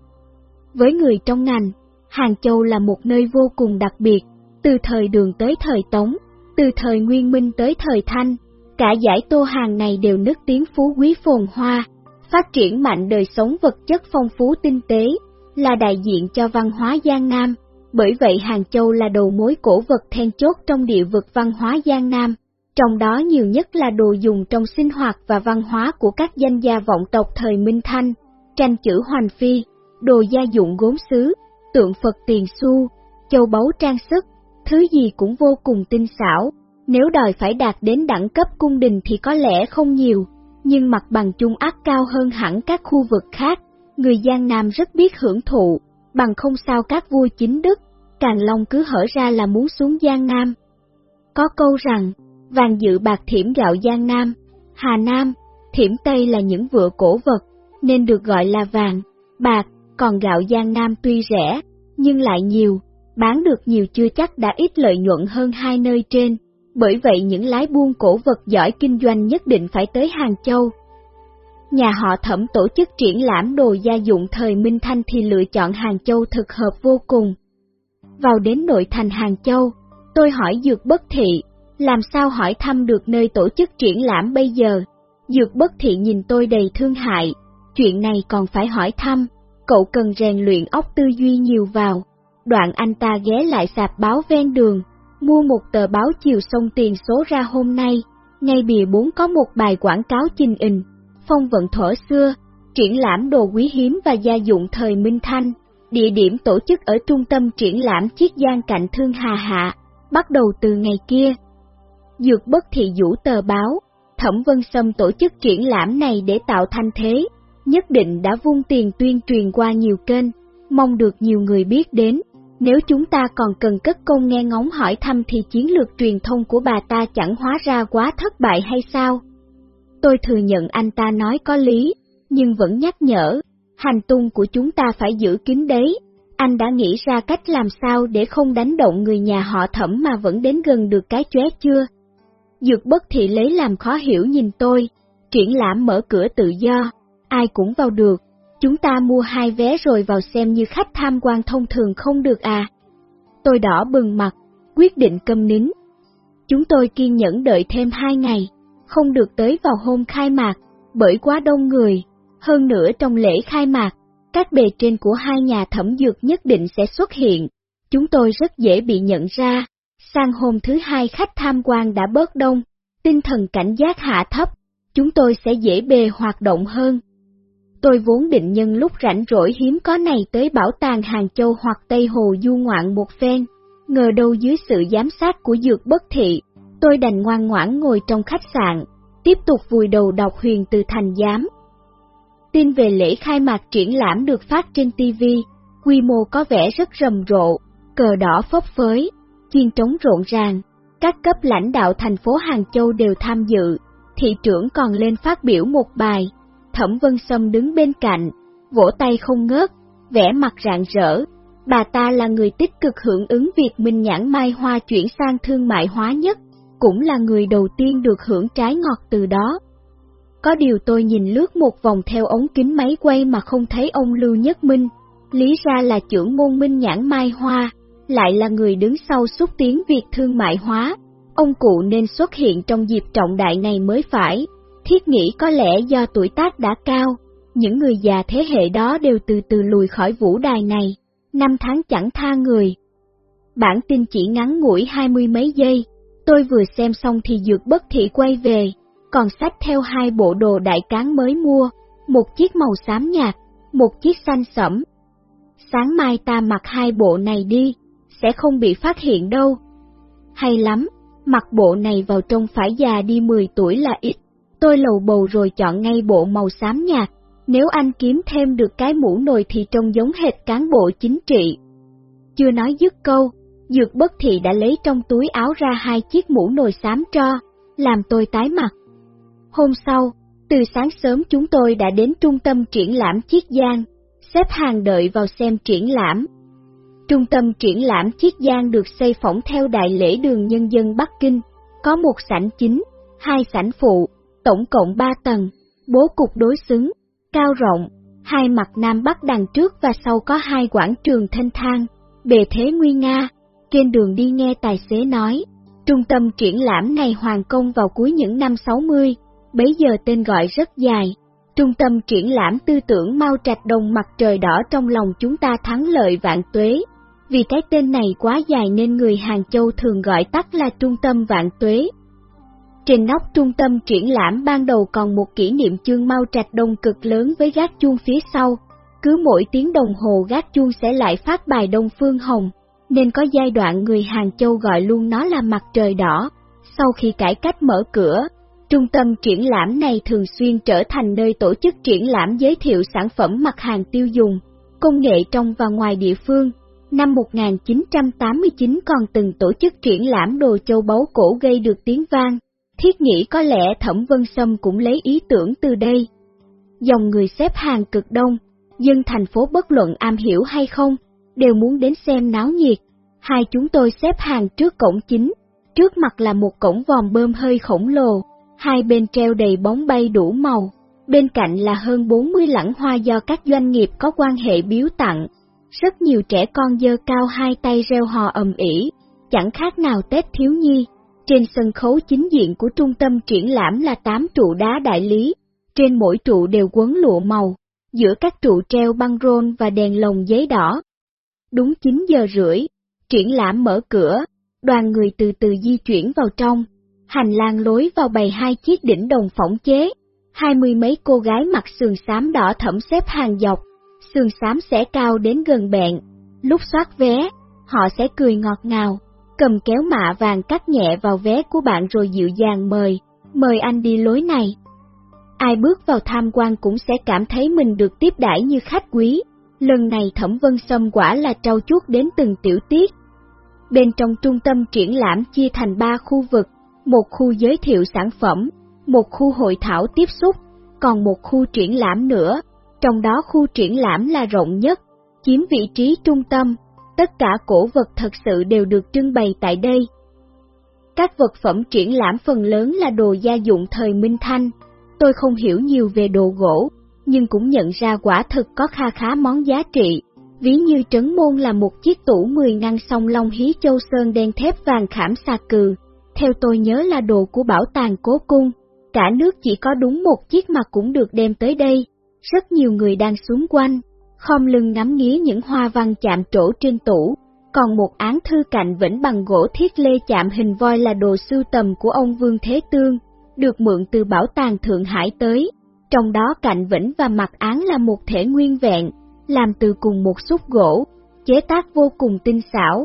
Speaker 1: Với người trong ngành, Hàng Châu là một nơi vô cùng đặc biệt, từ thời đường tới thời Tống, từ thời Nguyên Minh tới thời Thanh, cả giải tô hàng này đều nức tiếng phú quý phồn hoa, phát triển mạnh đời sống vật chất phong phú tinh tế, là đại diện cho văn hóa Giang Nam. Bởi vậy Hàng Châu là đầu mối cổ vật then chốt trong địa vực văn hóa Giang Nam, trong đó nhiều nhất là đồ dùng trong sinh hoạt và văn hóa của các danh gia vọng tộc thời Minh Thanh, tranh chữ hoành phi, đồ gia dụng gốm sứ, tượng Phật tiền xu, châu báu trang sức, thứ gì cũng vô cùng tinh xảo. Nếu đòi phải đạt đến đẳng cấp cung đình thì có lẽ không nhiều, nhưng mặt bằng chung ác cao hơn hẳn các khu vực khác. Người Giang Nam rất biết hưởng thụ, bằng không sao các vua chính đức, Càng Long cứ hở ra là muốn xuống Giang Nam. Có câu rằng, vàng dự bạc thiểm gạo Giang Nam, Hà Nam, thiểm Tây là những vựa cổ vật, nên được gọi là vàng, bạc, còn gạo Giang Nam tuy rẻ, nhưng lại nhiều, bán được nhiều chưa chắc đã ít lợi nhuận hơn hai nơi trên, bởi vậy những lái buôn cổ vật giỏi kinh doanh nhất định phải tới Hàng Châu. Nhà họ thẩm tổ chức triển lãm đồ gia dụng thời Minh Thanh thì lựa chọn Hàng Châu thực hợp vô cùng. Vào đến nội thành Hàng Châu, tôi hỏi Dược Bất Thị, làm sao hỏi thăm được nơi tổ chức triển lãm bây giờ? Dược bất thị nhìn tôi đầy thương hại, chuyện này còn phải hỏi thăm, cậu cần rèn luyện óc tư duy nhiều vào. Đoạn anh ta ghé lại sạp báo ven đường, mua một tờ báo chiều sông tiền số ra hôm nay, ngay bìa bốn có một bài quảng cáo chinh ình, phong vận thuở xưa, triển lãm đồ quý hiếm và gia dụng thời Minh Thanh, địa điểm tổ chức ở trung tâm triển lãm Chiết Giang cạnh Thương Hà Hạ, bắt đầu từ ngày kia. Dược bất thị vũ tờ báo, Thẩm Vân Sâm tổ chức triển lãm này để tạo thanh thế, nhất định đã vung tiền tuyên truyền qua nhiều kênh, mong được nhiều người biết đến. Nếu chúng ta còn cần cất công nghe ngóng hỏi thăm thì chiến lược truyền thông của bà ta chẳng hóa ra quá thất bại hay sao? Tôi thừa nhận anh ta nói có lý, nhưng vẫn nhắc nhở, hành tung của chúng ta phải giữ kín đấy. Anh đã nghĩ ra cách làm sao để không đánh động người nhà họ thẩm mà vẫn đến gần được cái chóe chưa? Dược bất thị lấy làm khó hiểu nhìn tôi, triển lãm mở cửa tự do, ai cũng vào được, chúng ta mua hai vé rồi vào xem như khách tham quan thông thường không được à. Tôi đỏ bừng mặt, quyết định câm nín. Chúng tôi kiên nhẫn đợi thêm hai ngày, không được tới vào hôm khai mạc, bởi quá đông người, hơn nữa trong lễ khai mạc, các bề trên của hai nhà thẩm dược nhất định sẽ xuất hiện, chúng tôi rất dễ bị nhận ra. Sang hôm thứ hai khách tham quan đã bớt đông, tinh thần cảnh giác hạ thấp, chúng tôi sẽ dễ bề hoạt động hơn. Tôi vốn định nhân lúc rảnh rỗi hiếm có này tới bảo tàng Hàng Châu hoặc Tây Hồ du ngoạn một phen, ngờ đâu dưới sự giám sát của dược bất thị, tôi đành ngoan ngoãn ngồi trong khách sạn, tiếp tục vùi đầu đọc huyền từ thành giám. Tin về lễ khai mạc triển lãm được phát trên TV, quy mô có vẻ rất rầm rộ, cờ đỏ phấp phới, chiên trống rộn ràng, các cấp lãnh đạo thành phố Hàng Châu đều tham dự, thị trưởng còn lên phát biểu một bài, Thẩm Vân Sâm đứng bên cạnh, vỗ tay không ngớt, vẻ mặt rạng rỡ. Bà ta là người tích cực hưởng ứng việc Minh Nhãn Mai Hoa chuyển sang thương mại hóa nhất, cũng là người đầu tiên được hưởng trái ngọt từ đó. Có điều tôi nhìn lướt một vòng theo ống kính máy quay mà không thấy ông Lưu Nhất Minh, lý ra là trưởng môn Minh Nhãn Mai Hoa, lại là người đứng sau xúc tiến việc thương mại hóa. Ông cụ nên xuất hiện trong dịp trọng đại này mới phải. Thiết nghĩ có lẽ do tuổi tác đã cao, những người già thế hệ đó đều từ từ lùi khỏi vũ đài này, năm tháng chẳng tha người. Bản tin chỉ ngắn ngủi hai mươi mấy giây, tôi vừa xem xong thì dược bất thị quay về, còn sách theo hai bộ đồ đại cán mới mua, một chiếc màu xám nhạt, một chiếc xanh sẫm. Sáng mai ta mặc hai bộ này đi, sẽ không bị phát hiện đâu. Hay lắm, mặc bộ này vào trong phải già đi 10 tuổi là ít, tôi lầu bầu rồi chọn ngay bộ màu xám nhạt, nếu anh kiếm thêm được cái mũ nồi thì trông giống hệt cán bộ chính trị. Chưa nói dứt câu, Dược bất thị đã lấy trong túi áo ra hai chiếc mũ nồi xám cho, làm tôi tái mặt. Hôm sau, từ sáng sớm chúng tôi đã đến trung tâm triển lãm Chiết Giang, xếp hàng đợi vào xem triển lãm. Trung tâm triển lãm Chiết Giang được xây phỏng theo đại lễ đường nhân dân Bắc Kinh, có một sảnh chính, hai sảnh phụ, tổng cộng ba tầng, bố cục đối xứng, cao rộng, hai mặt nam bắc đằng trước và sau có hai quảng trường thanh thang, bề thế nguy nga. Trên đường đi nghe tài xế nói, trung tâm triển lãm này hoàn công vào cuối những năm 60, bấy giờ tên gọi rất dài. Trung tâm triển lãm tư tưởng mau trạch đồng mặt trời đỏ trong lòng chúng ta thắng lợi vạn tuế. Vì cái tên này quá dài nên người Hàng Châu thường gọi tắt là trung tâm vạn tuế. Trên nóc trung tâm triển lãm ban đầu còn một kỷ niệm chương mau trạch đông cực lớn với gác chuông phía sau. Cứ mỗi tiếng đồng hồ gác chuông sẽ lại phát bài Đông Phương Hồng, nên có giai đoạn người Hàng Châu gọi luôn nó là mặt trời đỏ. Sau khi cải cách mở cửa, Trung tâm triển lãm này thường xuyên trở thành nơi tổ chức triển lãm giới thiệu sản phẩm mặt hàng tiêu dùng, công nghệ trong và ngoài địa phương. Năm 1989 còn từng tổ chức triển lãm đồ châu báu cổ gây được tiếng vang, thiết nghĩ có lẽ Thẩm Vân Sâm cũng lấy ý tưởng từ đây. Dòng người xếp hàng cực đông, dân thành phố bất luận am hiểu hay không, đều muốn đến xem náo nhiệt. Hai chúng tôi xếp hàng trước cổng chính, trước mặt là một cổng vòm bơm hơi khổng lồ, hai bên treo đầy bóng bay đủ màu, bên cạnh là hơn 40 lẵng hoa do các doanh nghiệp có quan hệ biếu tặng. Rất nhiều trẻ con dơ cao hai tay reo hò ầm ĩ, chẳng khác nào Tết thiếu nhi. Trên sân khấu chính diện của trung tâm triển lãm là 8 trụ đá đại lý, trên mỗi trụ đều quấn lụa màu, giữa các trụ treo băng rôn và đèn lồng giấy đỏ. Đúng 9 giờ rưỡi, triển lãm mở cửa, đoàn người từ từ di chuyển vào trong, hành lang lối vào bày hai chiếc đỉnh đồng phỏng chế, hai mươi mấy cô gái mặc sườn xám đỏ thẫm xếp hàng dọc, sườn xám sẽ cao đến gần bẹn, lúc soát vé, họ sẽ cười ngọt ngào, cầm kéo mạ vàng cắt nhẹ vào vé của bạn rồi dịu dàng mời, mời anh đi lối này. Ai bước vào tham quan cũng sẽ cảm thấy mình được tiếp đãi như khách quý, lần này Thẩm Vân Sâm quả là trau chuốt đến từng tiểu tiết. Bên trong trung tâm triển lãm chia thành ba khu vực, một khu giới thiệu sản phẩm, một khu hội thảo tiếp xúc, còn một khu triển lãm nữa, trong đó khu triển lãm là rộng nhất, chiếm vị trí trung tâm, tất cả cổ vật thật sự đều được trưng bày tại đây. Các vật phẩm triển lãm phần lớn là đồ gia dụng thời Minh Thanh, tôi không hiểu nhiều về đồ gỗ, nhưng cũng nhận ra quả thực có kha khá món giá trị. Ví như trấn môn là một chiếc tủ 10 ngăn song long hí châu sơn đen thép vàng khảm xà cừ, theo tôi nhớ là đồ của bảo tàng cố cung, cả nước chỉ có đúng một chiếc mà cũng được đem tới đây, rất nhiều người đang xuống quanh, khom lưng ngắm nghía những hoa văn chạm trổ trên tủ, còn một án thư cạnh vĩnh bằng gỗ thiết lê chạm hình voi là đồ sưu tầm của ông Vương Thế Tương, được mượn từ bảo tàng Thượng Hải tới, trong đó cạnh vĩnh và mặt án là một thể nguyên vẹn, làm từ cùng một xúc gỗ, chế tác vô cùng tinh xảo.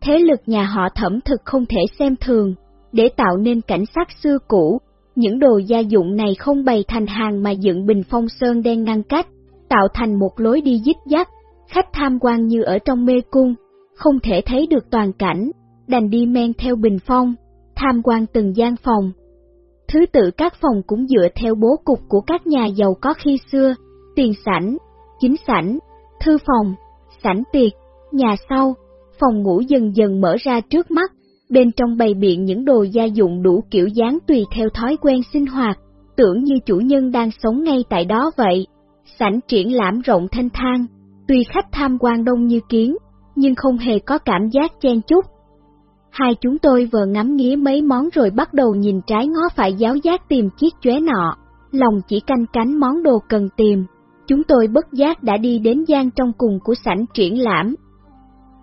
Speaker 1: Thế lực nhà họ thẩm thực không thể xem thường, để tạo nên cảnh sắc xưa cũ, những đồ gia dụng này không bày thành hàng mà dựng bình phong sơn đen ngăn cách, tạo thành một lối đi dít dắt, khách tham quan như ở trong mê cung, không thể thấy được toàn cảnh, đành đi men theo bình phong, tham quan từng gian phòng. Thứ tự các phòng cũng dựa theo bố cục của các nhà giàu có khi xưa, tiền sảnh, chính sảnh, thư phòng, sảnh tiệc, nhà sau, phòng ngủ dần dần mở ra trước mắt, bên trong bày biện những đồ gia dụng đủ kiểu dáng tùy theo thói quen sinh hoạt, tưởng như chủ nhân đang sống ngay tại đó vậy. Sảnh triển lãm rộng thanh thang, tuy khách tham quan đông như kiến, nhưng không hề có cảm giác chen chúc. Hai chúng tôi vừa ngắm nghía mấy món rồi bắt đầu nhìn trái ngó phải giáo giác tìm chiếc chóe nọ, lòng chỉ canh cánh món đồ cần tìm. Chúng tôi bất giác đã đi đến gian trong cùng của sảnh triển lãm.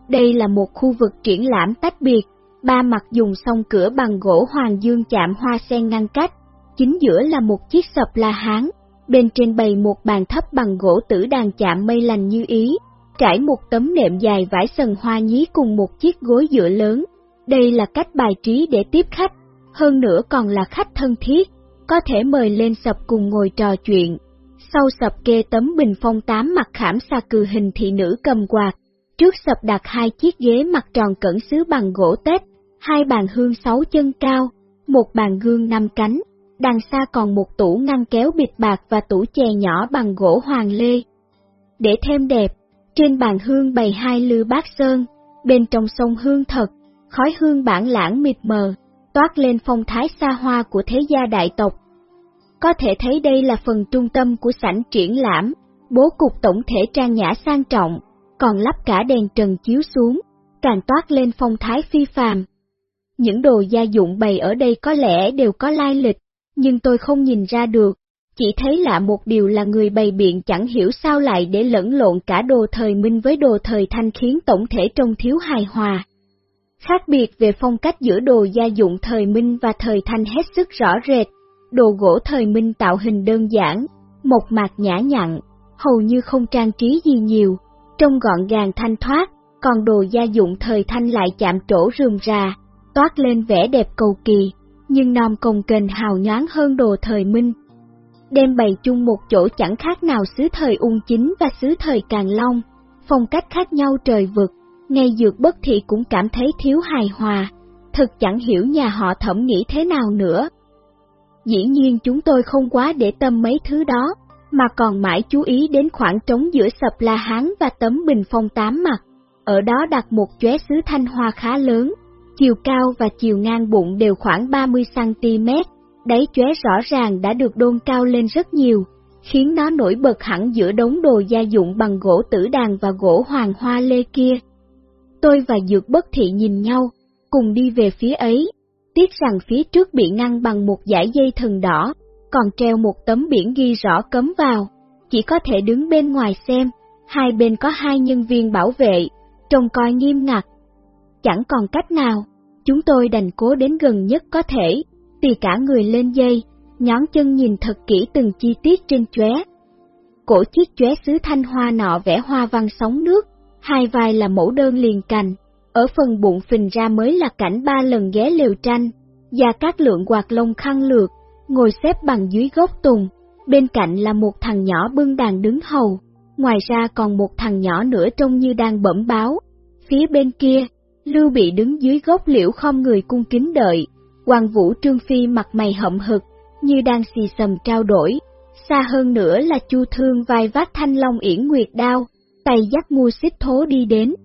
Speaker 1: Đây là một khu vực triển lãm tách biệt, ba mặt dùng song cửa bằng gỗ hoàng dương chạm hoa sen ngăn cách, chính giữa là một chiếc sập la hán, bên trên bày một bàn thấp bằng gỗ tử đàn chạm mây lành như ý, trải một tấm nệm dài vải sần hoa nhí cùng một chiếc gối dựa lớn. Đây là cách bài trí để tiếp khách, hơn nữa còn là khách thân thiết, có thể mời lên sập cùng ngồi trò chuyện. Sau sập kê tấm bình phong tám mặt khảm xa cừ hình thị nữ cầm quạt, trước sập đặt hai chiếc ghế mặt tròn cẩn sứ bằng gỗ tết, hai bàn hương sáu chân cao, một bàn gương năm cánh, đằng xa còn một tủ ngăn kéo bịt bạc và tủ chè nhỏ bằng gỗ hoàng lê. Để thêm đẹp, trên bàn hương bày hai lư bát sơn, bên trong sông hương thật, khói hương bản lãng mịt mờ, toát lên phong thái xa hoa của thế gia đại tộc. Có thể thấy đây là phần trung tâm của sảnh triển lãm, bố cục tổng thể trang nhã sang trọng, còn lắp cả đèn trần chiếu xuống, càng toát lên phong thái phi phàm. Những đồ gia dụng bày ở đây có lẽ đều có lai lịch, nhưng tôi không nhìn ra được, chỉ thấy lạ một điều là người bày biện chẳng hiểu sao lại để lẫn lộn cả đồ thời Minh với đồ thời Thanh khiến tổng thể trông thiếu hài hòa. Khác biệt về phong cách giữa đồ gia dụng thời Minh và thời Thanh hết sức rõ rệt, đồ gỗ thời Minh tạo hình đơn giản, một mạc nhã nhặn, hầu như không trang trí gì nhiều, trông gọn gàng thanh thoát, còn đồ gia dụng thời Thanh lại chạm trổ rườm rà, toát lên vẻ đẹp cầu kỳ, nhưng nòm cồng kềnh hào nhoáng hơn đồ thời Minh. Đem bày chung một chỗ chẳng khác nào xứ thời ung chính và xứ thời Càn Long, phong cách khác nhau trời vực, ngay dược bất thị cũng cảm thấy thiếu hài hòa, thật chẳng hiểu nhà họ thẩm nghĩ thế nào nữa. Dĩ nhiên chúng tôi không quá để tâm mấy thứ đó, mà còn mãi chú ý đến khoảng trống giữa sập la hán và tấm bình phong tám mặt, ở đó đặt một chóe sứ thanh hoa khá lớn, chiều cao và chiều ngang bụng đều khoảng 30cm, đáy chóe rõ ràng đã được đôn cao lên rất nhiều, khiến nó nổi bật hẳn giữa đống đồ gia dụng bằng gỗ tử đàn và gỗ hoàng hoa lê kia. Tôi và Dược Bất Thị nhìn nhau, cùng đi về phía ấy, tiếc rằng phía trước bị ngăn bằng một dải dây thần đỏ, còn treo một tấm biển ghi rõ cấm vào, chỉ có thể đứng bên ngoài xem, hai bên có hai nhân viên bảo vệ, trông coi nghiêm ngặt. Chẳng còn cách nào, chúng tôi đành cố đến gần nhất có thể, tì cả người lên dây, nhón chân nhìn thật kỹ từng chi tiết trên chóe. Cổ chiếc chóe sứ thanh hoa nọ vẽ hoa văn sóng nước, hai vai là mẫu đơn liền cành, ở phần bụng phình ra mới là cảnh ba lần ghé liều tranh, và các lượng quạt lông khăn lược, ngồi xếp bằng dưới gốc tùng, bên cạnh là một thằng nhỏ bưng đàn đứng hầu, ngoài ra còn một thằng nhỏ nữa trông như đang bẩm báo. Phía bên kia, Lưu Bị đứng dưới gốc liễu không người cung kính đợi, Hoàng Vũ Trương Phi mặt mày hậm hực, như đang xì sầm trao đổi. Xa hơn nữa là Chu Thương vai vác thanh long yển nguyệt đao, tay dắt mua xích thố đi đến.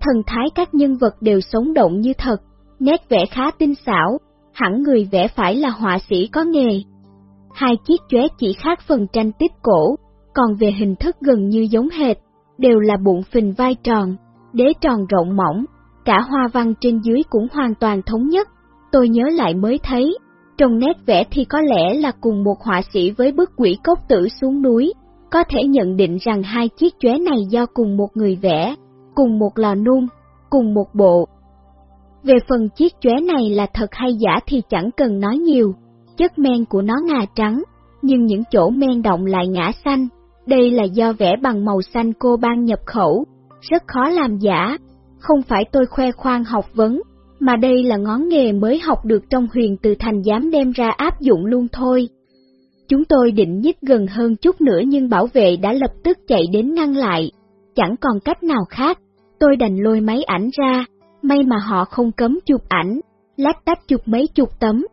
Speaker 1: Thần thái các nhân vật đều sống động như thật, nét vẽ khá tinh xảo, hẳn người vẽ phải là họa sĩ có nghề. Hai chiếc chóe chỉ khác phần tranh tích cổ, còn về hình thức gần như giống hệt, đều là bụng phình vai tròn, đế tròn rộng mỏng, cả hoa văn trên dưới cũng hoàn toàn thống nhất. Tôi nhớ lại mới thấy, trong nét vẽ thì có lẽ là cùng một họa sĩ với bức quỷ cốc tử xuống núi, có thể nhận định rằng hai chiếc chóe này do cùng một người vẽ, cùng một lò nung, cùng một bộ. Về phần chiếc chóe này là thật hay giả thì chẳng cần nói nhiều, chất men của nó ngà trắng, nhưng những chỗ men động lại ngã xanh, đây là do vẽ bằng màu xanh cô ban nhập khẩu, rất khó làm giả, không phải tôi khoe khoang học vấn, mà đây là ngón nghề mới học được trong huyền từ thành dám đem ra áp dụng luôn thôi. Chúng tôi định nhích gần hơn chút nữa nhưng bảo vệ đã lập tức chạy đến ngăn lại, chẳng còn cách nào khác, tôi đành lôi máy ảnh ra, may mà họ không cấm chụp ảnh, lát tách chụp mấy chục tấm.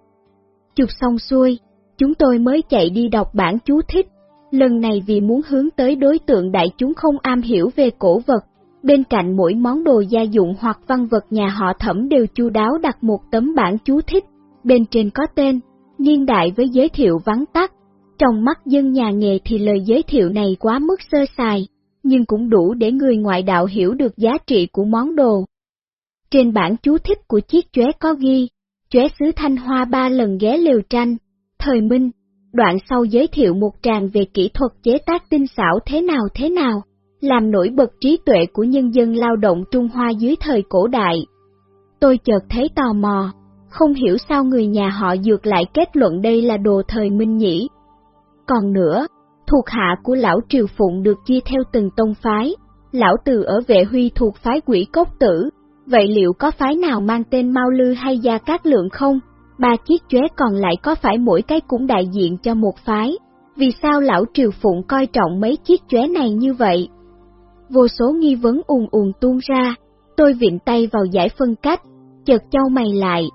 Speaker 1: Chụp xong xuôi, chúng tôi mới chạy đi đọc bản chú thích, lần này vì muốn hướng tới đối tượng đại chúng không am hiểu về cổ vật, Bên cạnh mỗi món đồ gia dụng hoặc văn vật nhà họ thẩm đều chu đáo đặt một tấm bản chú thích, bên trên có tên, niên đại với giới thiệu vắn tắt. Trong mắt dân nhà nghề thì lời giới thiệu này quá mức sơ sài, nhưng cũng đủ để người ngoại đạo hiểu được giá trị của món đồ. Trên bản chú thích của chiếc chóe có ghi, chóe sứ Thanh Hoa ba lần ghé liều tranh, thời Minh, đoạn sau giới thiệu một tràng về kỹ thuật chế tác tinh xảo thế nào thế nào làm nổi bật trí tuệ của nhân dân lao động Trung Hoa dưới thời cổ đại. Tôi chợt thấy tò mò, không hiểu sao người nhà họ dược lại kết luận đây là đồ thời minh nhỉ. Còn nữa, thuộc hạ của lão Triều Phụng được chia theo từng tông phái, lão từ ở vệ huy thuộc phái quỷ cốc tử, vậy liệu có phái nào mang tên Mao Lư hay Gia Cát Lượng không? Ba chiếc chóe còn lại có phải mỗi cái cũng đại diện cho một phái? Vì sao lão Triều Phụng coi trọng mấy chiếc chóe này như vậy? Vô số nghi vấn ùn ùn tuôn ra, tôi viện tay vào giải phân cách, chợt châu mày lại.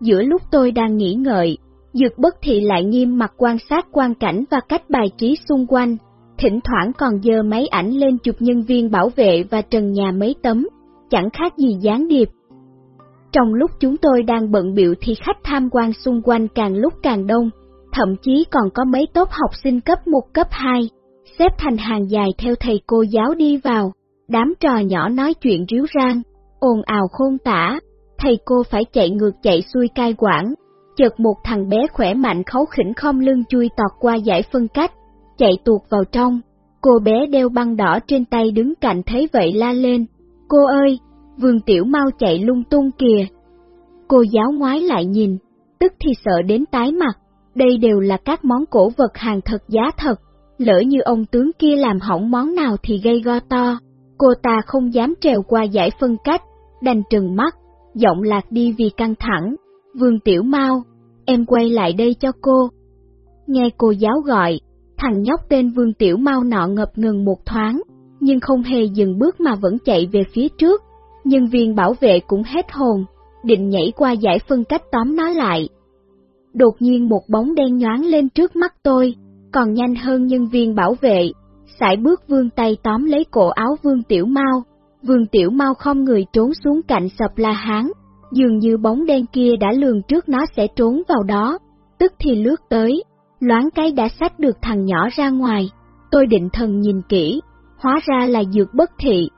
Speaker 1: Giữa lúc tôi đang nghĩ ngợi, Dược bất thị lại nghiêm mặt quan sát quan cảnh và cách bài trí xung quanh, thỉnh thoảng còn dơ máy ảnh lên chụp nhân viên bảo vệ và trần nhà mấy tấm, chẳng khác gì gián điệp. Trong lúc chúng tôi đang bận biệu thì khách tham quan xung quanh càng lúc càng đông, thậm chí còn có mấy tốt học sinh cấp 1 cấp 2, xếp thành hàng dài theo thầy cô giáo đi vào, đám trò nhỏ nói chuyện ríu rang, ồn ào khôn tả, thầy cô phải chạy ngược chạy xuôi cai quản, chợt một thằng bé khỏe mạnh khấu khỉnh không lưng chui tọt qua giải phân cách, chạy tuột vào trong, cô bé đeo băng đỏ trên tay đứng cạnh thấy vậy la lên, cô ơi, vườn tiểu mau chạy lung tung kìa. Cô giáo ngoái lại nhìn, tức thì sợ đến tái mặt, đây đều là các món cổ vật hàng thật giá thật, lỡ như ông tướng kia làm hỏng món nào thì gây go to, cô ta không dám trèo qua giải phân cách, đành trừng mắt, giọng lạc đi vì căng thẳng, Vương Tiểu Mau, em quay lại đây cho cô. Nghe cô giáo gọi, thằng nhóc tên Vương Tiểu Mau nọ ngập ngừng một thoáng, nhưng không hề dừng bước mà vẫn chạy về phía trước, nhân viên bảo vệ cũng hết hồn, định nhảy qua giải phân cách tóm nó lại. Đột nhiên một bóng đen nhoáng lên trước mắt tôi, còn nhanh hơn nhân viên bảo vệ, sải bước vương tay tóm lấy cổ áo vương tiểu mau, vương tiểu mau không người trốn xuống cạnh sập la hán, dường như bóng đen kia đã lường trước nó sẽ trốn vào đó, tức thì lướt tới, loáng cái đã xách được thằng nhỏ ra ngoài, tôi định thần nhìn kỹ, hóa ra là dược bất thị.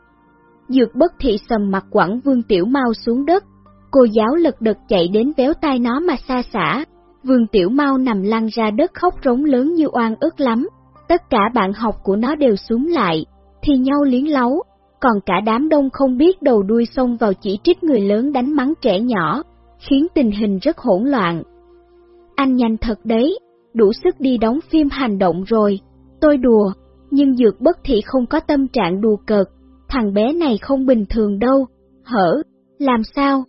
Speaker 1: Dược bất thị sầm mặt quẳng vương tiểu mau xuống đất, Cô giáo lật đật chạy đến véo tay nó mà xa xả, Vương Tiểu Mau nằm lăn ra đất khóc rống lớn như oan ức lắm, tất cả bạn học của nó đều xuống lại, thì nhau liến láu, còn cả đám đông không biết đầu đuôi xông vào chỉ trích người lớn đánh mắng trẻ nhỏ, khiến tình hình rất hỗn loạn. Anh nhanh thật đấy, đủ sức đi đóng phim hành động rồi, tôi đùa, nhưng dược bất thị không có tâm trạng đùa cợt, thằng bé này không bình thường đâu, hở, làm sao?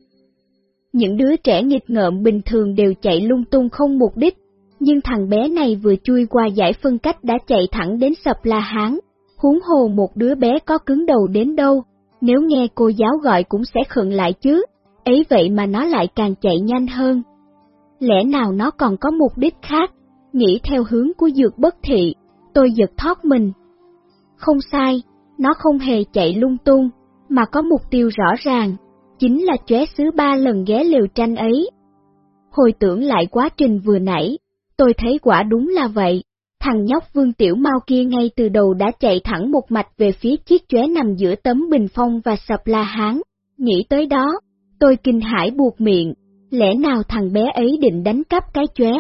Speaker 1: Những đứa trẻ nghịch ngợm bình thường đều chạy lung tung không mục đích, nhưng thằng bé này vừa chui qua giải phân cách đã chạy thẳng đến sập la hán, huống hồ một đứa bé có cứng đầu đến đâu, nếu nghe cô giáo gọi cũng sẽ khựng lại chứ, ấy vậy mà nó lại càng chạy nhanh hơn. Lẽ nào nó còn có mục đích khác, nghĩ theo hướng của dược bất thị, tôi giật thoát mình. Không sai, nó không hề chạy lung tung, mà có mục tiêu rõ ràng, chính là chóe xứ ba lần ghé liều tranh ấy. Hồi tưởng lại quá trình vừa nãy, tôi thấy quả đúng là vậy, thằng nhóc Vương Tiểu Mau kia ngay từ đầu đã chạy thẳng một mạch về phía chiếc chóe nằm giữa tấm bình phong và sập la hán, nghĩ tới đó, tôi kinh hãi buộc miệng, lẽ nào thằng bé ấy định đánh cắp cái chóe?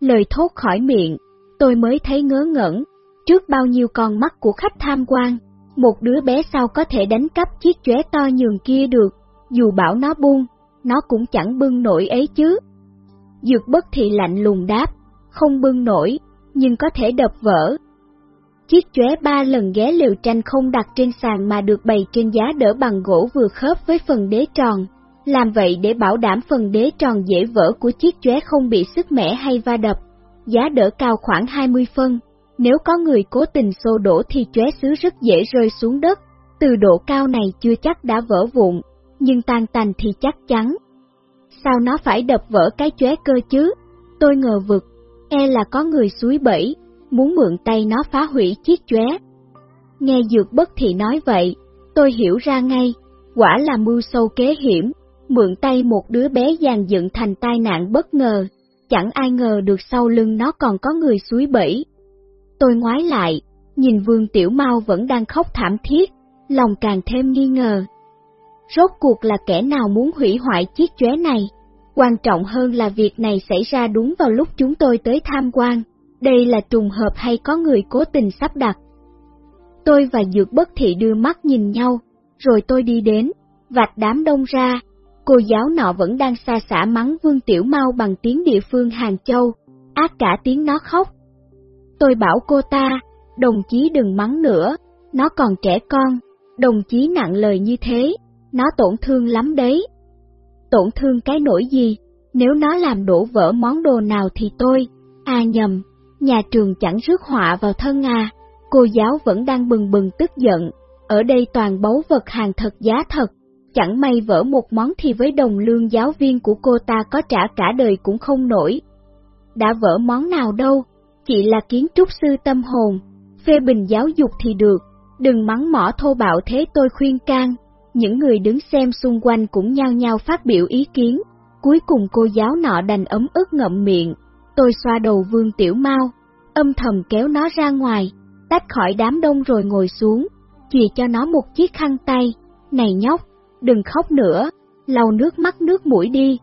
Speaker 1: Lời thốt khỏi miệng, tôi mới thấy ngớ ngẩn, trước bao nhiêu con mắt của khách tham quan, một đứa bé sao có thể đánh cắp chiếc chóe to nhường kia được, dù bảo nó buông, nó cũng chẳng bưng nổi ấy chứ. Dược bất thì lạnh lùng đáp, không bưng nổi, nhưng có thể đập vỡ. Chiếc chóe ba lần ghé liều tranh không đặt trên sàn mà được bày trên giá đỡ bằng gỗ vừa khớp với phần đế tròn, làm vậy để bảo đảm phần đế tròn dễ vỡ của chiếc chóe không bị sức mẻ hay va đập. Giá đỡ cao khoảng 20 phân, nếu có người cố tình xô đổ thì chóe xứ rất dễ rơi xuống đất, từ độ cao này chưa chắc đã vỡ vụn, nhưng tan tành thì chắc chắn. Sao nó phải đập vỡ cái chóe cơ chứ? Tôi ngờ vực, e là có người suối bẫy, muốn mượn tay nó phá hủy chiếc chóe. Nghe dược bất thì nói vậy, tôi hiểu ra ngay, quả là mưu sâu kế hiểm, mượn tay một đứa bé dàn dựng thành tai nạn bất ngờ, chẳng ai ngờ được sau lưng nó còn có người suối bẫy. Tôi ngoái lại, nhìn Vương Tiểu Mau vẫn đang khóc thảm thiết, lòng càng thêm nghi ngờ. Rốt cuộc là kẻ nào muốn hủy hoại chiếc chóe này? Quan trọng hơn là việc này xảy ra đúng vào lúc chúng tôi tới tham quan. Đây là trùng hợp hay có người cố tình sắp đặt? Tôi và Dược Bất Thị đưa mắt nhìn nhau, rồi tôi đi đến, vạch đám đông ra. Cô giáo nọ vẫn đang xa xả mắng Vương Tiểu Mau bằng tiếng địa phương Hàng Châu, ác cả tiếng nó khóc. Tôi bảo cô ta, đồng chí đừng mắng nữa, nó còn trẻ con, đồng chí nặng lời như thế, nó tổn thương lắm đấy. Tổn thương cái nỗi gì, nếu nó làm đổ vỡ món đồ nào thì tôi, à nhầm, nhà trường chẳng rước họa vào thân à, cô giáo vẫn đang bừng bừng tức giận, ở đây toàn báu vật hàng thật giá thật, chẳng may vỡ một món thì với đồng lương giáo viên của cô ta có trả cả đời cũng không nổi. Đã vỡ món nào đâu, chỉ là kiến trúc sư tâm hồn, phê bình giáo dục thì được, đừng mắng mỏ thô bạo thế tôi khuyên can. Những người đứng xem xung quanh cũng nhao nhao phát biểu ý kiến, cuối cùng cô giáo nọ đành ấm ức ngậm miệng. Tôi xoa đầu Vương Tiểu Mau, âm thầm kéo nó ra ngoài, tách khỏi đám đông rồi ngồi xuống, chìa cho nó một chiếc khăn tay. Này nhóc, đừng khóc nữa, lau nước mắt nước mũi đi.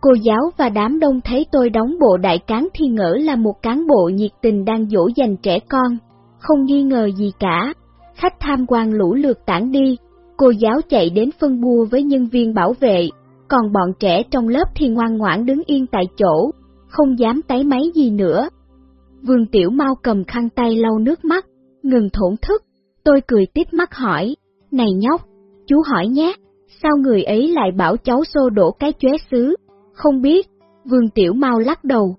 Speaker 1: Cô giáo và đám đông thấy tôi đóng bộ đại cán thi ngỡ là một cán bộ nhiệt tình đang dỗ dành trẻ con, không nghi ngờ gì cả. Khách tham quan lũ lượt tản đi, Cô giáo chạy đến phân bua với nhân viên bảo vệ, còn bọn trẻ trong lớp thì ngoan ngoãn đứng yên tại chỗ, không dám tái máy gì nữa. Vương Tiểu Mau cầm khăn tay lau nước mắt, ngừng thổn thức, tôi cười tít mắt hỏi, này nhóc, chú hỏi nhé, sao người ấy lại bảo cháu xô đổ cái chóe xứ, không biết, Vương Tiểu Mau lắc đầu.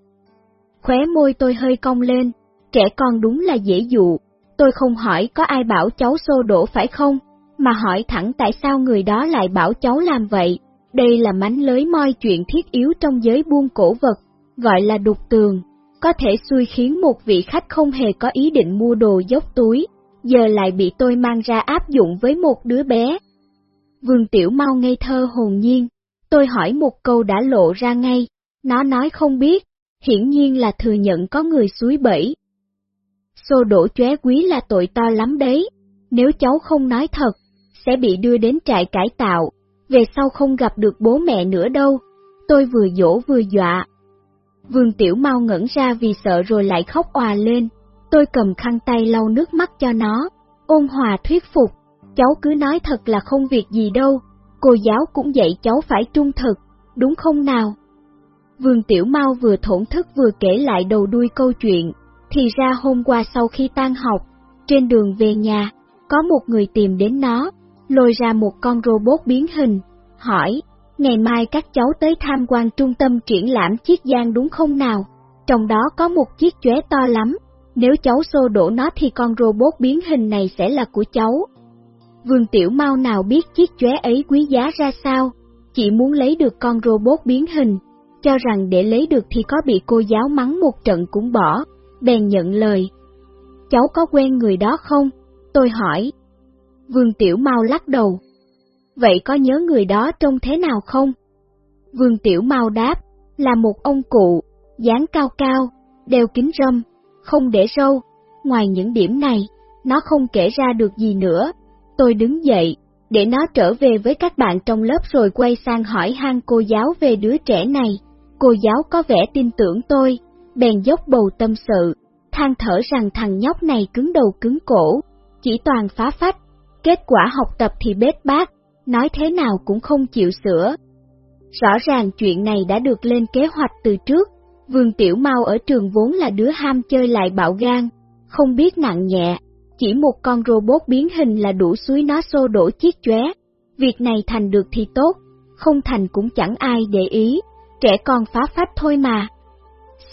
Speaker 1: Khóe môi tôi hơi cong lên, trẻ con đúng là dễ dụ, tôi không hỏi có ai bảo cháu xô đổ phải không? Mà hỏi thẳng tại sao người đó lại bảo cháu làm vậy. Đây là mánh lưới moi chuyện thiết yếu trong giới buôn cổ vật, gọi là đục tường, có thể xui khiến một vị khách không hề có ý định mua đồ dốc túi, giờ lại bị tôi mang ra áp dụng với một đứa bé. Vương Tiểu Mau ngây thơ hồn nhiên, tôi hỏi một câu đã lộ ra ngay, nó nói không biết, hiển nhiên là thừa nhận có người suối bẫy. Xô đổ chóe quý là tội to lắm đấy, nếu cháu không nói thật, sẽ bị đưa đến trại cải tạo, về sau không gặp được bố mẹ nữa đâu. Tôi vừa dỗ vừa dọa. Vương Tiểu Mau ngẩn ra vì sợ rồi lại khóc òa lên. Tôi cầm khăn tay lau nước mắt cho nó, ôn hòa thuyết phục. Cháu cứ nói thật là không việc gì đâu, cô giáo cũng dạy cháu phải trung thực, đúng không nào? Vương Tiểu Mau vừa thổn thức vừa kể lại đầu đuôi câu chuyện, thì ra hôm qua sau khi tan học, trên đường về nhà, có một người tìm đến nó, lôi ra một con robot biến hình, hỏi, ngày mai các cháu tới tham quan trung tâm triển lãm chiếc giang đúng không nào? Trong đó có một chiếc chóe to lắm, nếu cháu xô đổ nó thì con robot biến hình này sẽ là của cháu. Vương Tiểu Mau nào biết chiếc chóe ấy quý giá ra sao, chỉ muốn lấy được con robot biến hình, cho rằng để lấy được thì có bị cô giáo mắng một trận cũng bỏ, bèn nhận lời. Cháu có quen người đó không? Tôi hỏi. Vương Tiểu Mau lắc đầu. Vậy có nhớ người đó trông thế nào không? Vương Tiểu Mau đáp, là một ông cụ, dáng cao cao, đeo kính râm, không để râu. Ngoài những điểm này, nó không kể ra được gì nữa. Tôi đứng dậy, để nó trở về với các bạn trong lớp rồi quay sang hỏi han cô giáo về đứa trẻ này. Cô giáo có vẻ tin tưởng tôi, bèn dốc bầu tâm sự, than thở rằng thằng nhóc này cứng đầu cứng cổ, chỉ toàn phá phách, kết quả học tập thì bết bát, nói thế nào cũng không chịu sửa. Rõ ràng chuyện này đã được lên kế hoạch từ trước, Vương Tiểu Mau ở trường vốn là đứa ham chơi lại bạo gan, không biết nặng nhẹ, chỉ một con robot biến hình là đủ suối nó xô đổ chiếc chóe. Việc này thành được thì tốt, không thành cũng chẳng ai để ý, trẻ con phá phách thôi mà.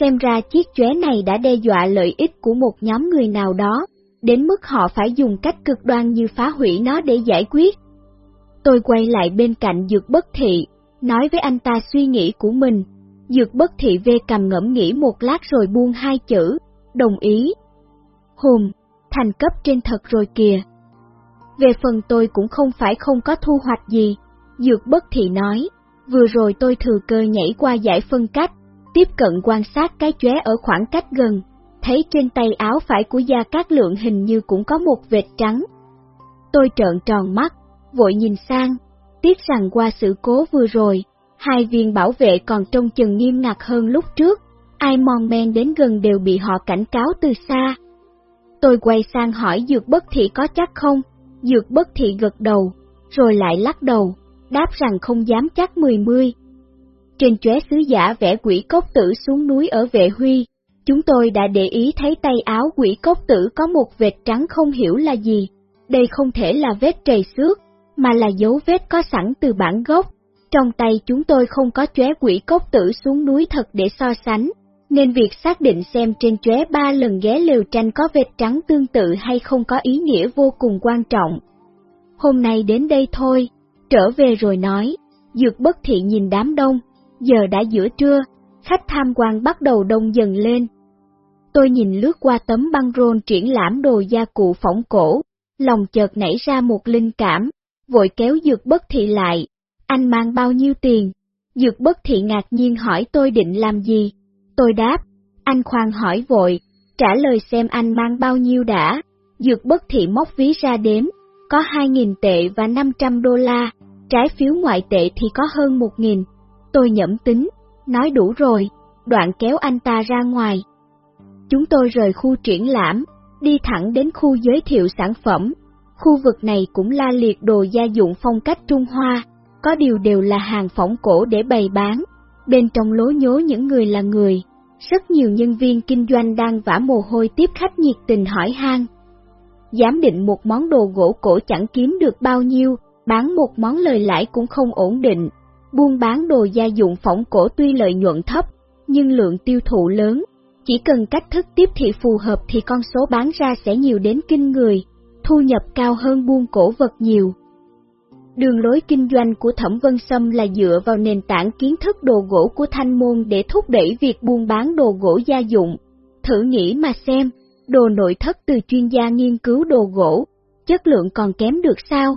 Speaker 1: Xem ra chiếc chóe này đã đe dọa lợi ích của một nhóm người nào đó, đến mức họ phải dùng cách cực đoan như phá hủy nó để giải quyết. Tôi quay lại bên cạnh dược bất thị, nói với anh ta suy nghĩ của mình. Dược bất thị về cầm ngẫm nghĩ một lát rồi buông hai chữ, đồng ý. Hùm, thành cấp trên thật rồi kìa. Về phần tôi cũng không phải không có thu hoạch gì, Dược bất thị nói, vừa rồi tôi thừa cơ nhảy qua giải phân cách, tiếp cận quan sát cái chóe ở khoảng cách gần, thấy trên tay áo phải của Gia Cát Lượng hình như cũng có một vệt trắng. Tôi trợn tròn mắt, vội nhìn sang, tiếc rằng qua sự cố vừa rồi, hai viên bảo vệ còn trông chừng nghiêm ngặt hơn lúc trước, ai mòn men đến gần đều bị họ cảnh cáo từ xa. Tôi quay sang hỏi Dược Bất Thị có chắc không? Dược Bất Thị gật đầu, rồi lại lắc đầu, đáp rằng không dám chắc mười mươi. Trên chóe sứ giả vẽ quỷ cốc tử xuống núi ở vệ huy, chúng tôi đã để ý thấy tay áo quỷ cốc tử có một vệt trắng không hiểu là gì. Đây không thể là vết trầy xước, mà là dấu vết có sẵn từ bản gốc. Trong tay chúng tôi không có chóe quỷ cốc tử xuống núi thật để so sánh, nên việc xác định xem trên chóe ba lần ghé lều tranh có vệt trắng tương tự hay không có ý nghĩa vô cùng quan trọng. Hôm nay đến đây thôi, trở về rồi nói, dược bất thị nhìn đám đông, giờ đã giữa trưa, khách tham quan bắt đầu đông dần lên. Tôi nhìn lướt qua tấm băng rôn triển lãm đồ gia cụ phỏng cổ, lòng chợt nảy ra một linh cảm, vội kéo dược bất thị lại. Anh mang bao nhiêu tiền? Dược bất thị ngạc nhiên hỏi tôi định làm gì? Tôi đáp, anh khoan hỏi vội, trả lời xem anh mang bao nhiêu đã. Dược bất thị móc ví ra đếm, có 2.000 tệ và 500 đô la, trái phiếu ngoại tệ thì có hơn 1.000. Tôi nhẩm tính, nói đủ rồi, đoạn kéo anh ta ra ngoài. Chúng tôi rời khu triển lãm, đi thẳng đến khu giới thiệu sản phẩm. Khu vực này cũng la liệt đồ gia dụng phong cách Trung Hoa, có điều đều là hàng phỏng cổ để bày bán. Bên trong lố nhố những người là người, rất nhiều nhân viên kinh doanh đang vã mồ hôi tiếp khách nhiệt tình hỏi han. Giám định một món đồ gỗ cổ chẳng kiếm được bao nhiêu, bán một món lời lãi cũng không ổn định. Buôn bán đồ gia dụng phỏng cổ tuy lợi nhuận thấp, nhưng lượng tiêu thụ lớn. Chỉ cần cách thức tiếp thị phù hợp thì con số bán ra sẽ nhiều đến kinh người, thu nhập cao hơn buôn cổ vật nhiều. Đường lối kinh doanh của Thẩm Vân Sâm là dựa vào nền tảng kiến thức đồ gỗ của Thanh Môn để thúc đẩy việc buôn bán đồ gỗ gia dụng. Thử nghĩ mà xem, đồ nội thất từ chuyên gia nghiên cứu đồ gỗ, chất lượng còn kém được sao?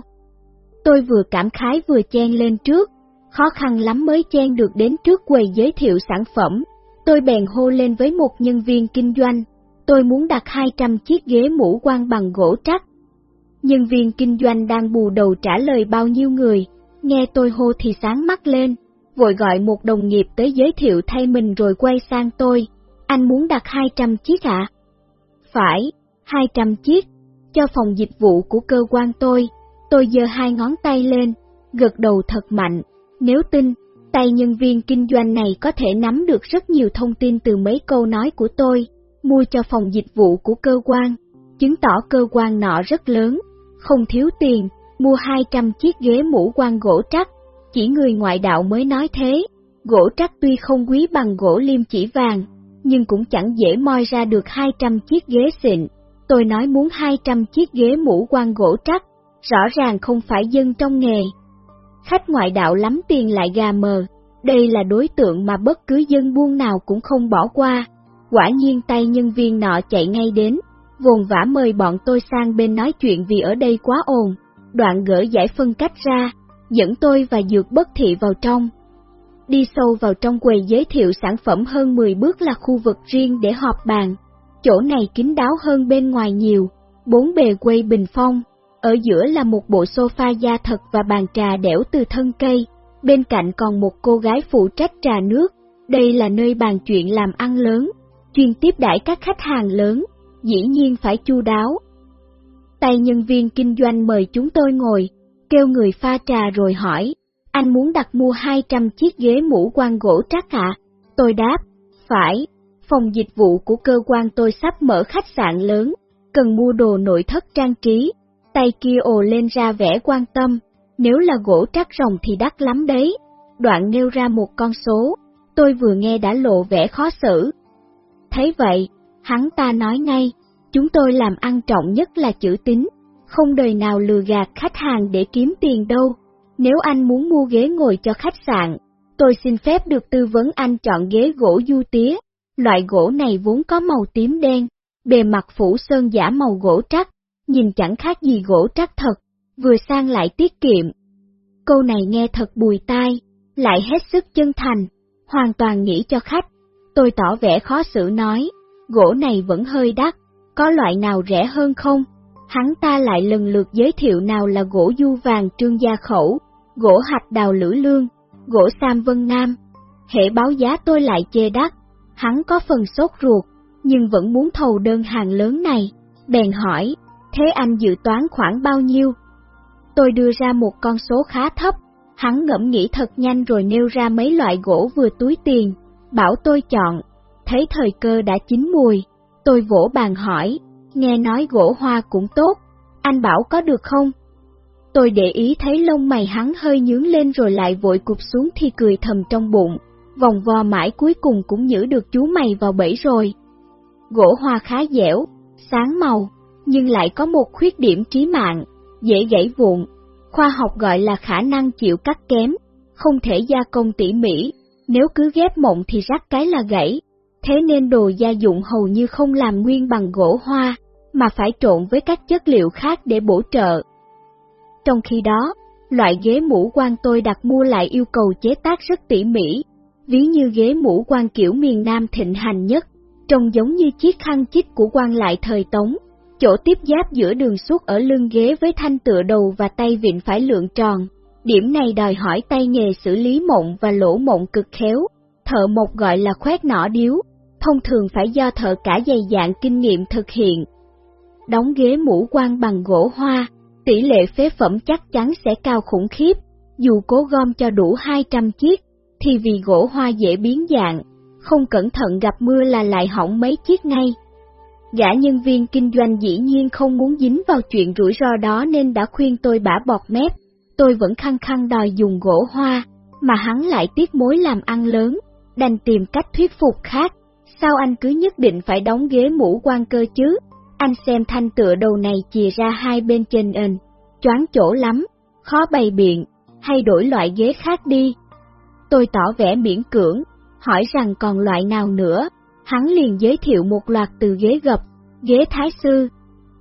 Speaker 1: Tôi vừa cảm khái vừa chen lên trước, khó khăn lắm mới chen được đến trước quầy giới thiệu sản phẩm. Tôi bèn hô lên với một nhân viên kinh doanh, tôi muốn đặt 200 chiếc ghế mũ quan bằng gỗ trắc. Nhân viên kinh doanh đang bù đầu trả lời bao nhiêu người, nghe tôi hô thì sáng mắt lên, vội gọi một đồng nghiệp tới giới thiệu thay mình rồi quay sang tôi, anh muốn đặt 200 chiếc ạ? Phải, 200 chiếc, cho phòng dịch vụ của cơ quan tôi, tôi giơ hai ngón tay lên, gật đầu thật mạnh, nếu tin, tay nhân viên kinh doanh này có thể nắm được rất nhiều thông tin từ mấy câu nói của tôi, mua cho phòng dịch vụ của cơ quan, chứng tỏ cơ quan nọ rất lớn, không thiếu tiền, mua 200 chiếc ghế mũ quan gỗ trắc, chỉ người ngoại đạo mới nói thế, gỗ trắc tuy không quý bằng gỗ liêm chỉ vàng, nhưng cũng chẳng dễ moi ra được 200 chiếc ghế xịn. Tôi nói muốn 200 chiếc ghế mũ quan gỗ trắc, rõ ràng không phải dân trong nghề. Khách ngoại đạo lắm tiền lại gà mờ, đây là đối tượng mà bất cứ dân buôn nào cũng không bỏ qua. Quả nhiên tay nhân viên nọ chạy ngay đến, vồn vã mời bọn tôi sang bên nói chuyện vì ở đây quá ồn, đoạn gỡ giải phân cách ra, dẫn tôi và dược bất thị vào trong. Đi sâu vào trong quầy giới thiệu sản phẩm hơn 10 bước là khu vực riêng để họp bàn. Chỗ này kín đáo hơn bên ngoài nhiều, bốn bề quay bình phong, ở giữa là một bộ sofa da thật và bàn trà đẽo từ thân cây, bên cạnh còn một cô gái phụ trách trà nước. Đây là nơi bàn chuyện làm ăn lớn, chuyên tiếp đãi các khách hàng lớn, dĩ nhiên phải chu đáo. Tay nhân viên kinh doanh mời chúng tôi ngồi, kêu người pha trà rồi hỏi, anh muốn đặt mua 200 chiếc ghế mũ quan gỗ trắc ạ? Tôi đáp, phải, phòng dịch vụ của cơ quan tôi sắp mở khách sạn lớn, cần mua đồ nội thất trang trí. Tay kia ồ lên ra vẻ quan tâm, nếu là gỗ trắc rồng thì đắt lắm đấy. Đoạn nêu ra một con số, tôi vừa nghe đã lộ vẻ khó xử. Thấy vậy, hắn ta nói ngay, chúng tôi làm ăn trọng nhất là chữ tín, không đời nào lừa gạt khách hàng để kiếm tiền đâu. Nếu anh muốn mua ghế ngồi cho khách sạn, tôi xin phép được tư vấn anh chọn ghế gỗ du tía. Loại gỗ này vốn có màu tím đen, bề mặt phủ sơn giả màu gỗ trắc, nhìn chẳng khác gì gỗ trắc thật, vừa sang lại tiết kiệm. Câu này nghe thật bùi tai, lại hết sức chân thành, hoàn toàn nghĩ cho khách. Tôi tỏ vẻ khó xử nói, gỗ này vẫn hơi đắt, có loại nào rẻ hơn không? Hắn ta lại lần lượt giới thiệu nào là gỗ du vàng trương gia khẩu, gỗ hạch đào lữ lương, gỗ sam vân nam. Hệ báo giá tôi lại chê đắt, hắn có phần sốt ruột, nhưng vẫn muốn thầu đơn hàng lớn này, bèn hỏi, thế anh dự toán khoảng bao nhiêu? Tôi đưa ra một con số khá thấp, hắn ngẫm nghĩ thật nhanh rồi nêu ra mấy loại gỗ vừa túi tiền, bảo tôi chọn, thấy thời cơ đã chín mùi, tôi vỗ bàn hỏi, nghe nói gỗ hoa cũng tốt, anh bảo có được không? Tôi để ý thấy lông mày hắn hơi nhướng lên rồi lại vội cụp xuống thì cười thầm trong bụng, vòng vo mãi cuối cùng cũng giữ được chú mày vào bẫy rồi. Gỗ hoa khá dẻo, sáng màu, nhưng lại có một khuyết điểm trí mạng, dễ gãy vụn. Khoa học gọi là khả năng chịu cắt kém, không thể gia công tỉ mỉ, nếu cứ ghép mộng thì rắc cái là gãy. Thế nên đồ gia dụng hầu như không làm nguyên bằng gỗ hoa, mà phải trộn với các chất liệu khác để bổ trợ. Trong khi đó, loại ghế mũ quan tôi đặt mua lại yêu cầu chế tác rất tỉ mỉ, ví như ghế mũ quan kiểu miền Nam thịnh hành nhất, trông giống như chiếc khăn chích của quan lại thời Tống. Chỗ tiếp giáp giữa đường suốt ở lưng ghế với thanh tựa đầu và tay vịn phải lượng tròn. Điểm này đòi hỏi tay nghề xử lý mộng và lỗ mộng cực khéo. Thợ mộc gọi là khoét nỏ điếu, thông thường phải do thợ cả dày dạng kinh nghiệm thực hiện. Đóng ghế mũ quan bằng gỗ hoa, tỷ lệ phế phẩm chắc chắn sẽ cao khủng khiếp, dù cố gom cho đủ 200 chiếc, thì vì gỗ hoa dễ biến dạng, không cẩn thận gặp mưa là lại hỏng mấy chiếc ngay. Gã nhân viên kinh doanh dĩ nhiên không muốn dính vào chuyện rủi ro đó nên đã khuyên tôi bả bọt mép, tôi vẫn khăng khăng đòi dùng gỗ hoa, mà hắn lại tiếc mối làm ăn lớn, đành tìm cách thuyết phục khác, sao anh cứ nhất định phải đóng ghế mũ quan cơ chứ? Anh xem thanh tựa đầu này chìa ra hai bên trên ền, choáng chỗ lắm, khó bày biện, hay đổi loại ghế khác đi. Tôi tỏ vẻ miễn cưỡng, hỏi rằng còn loại nào nữa, hắn liền giới thiệu một loạt từ ghế gập, ghế thái sư,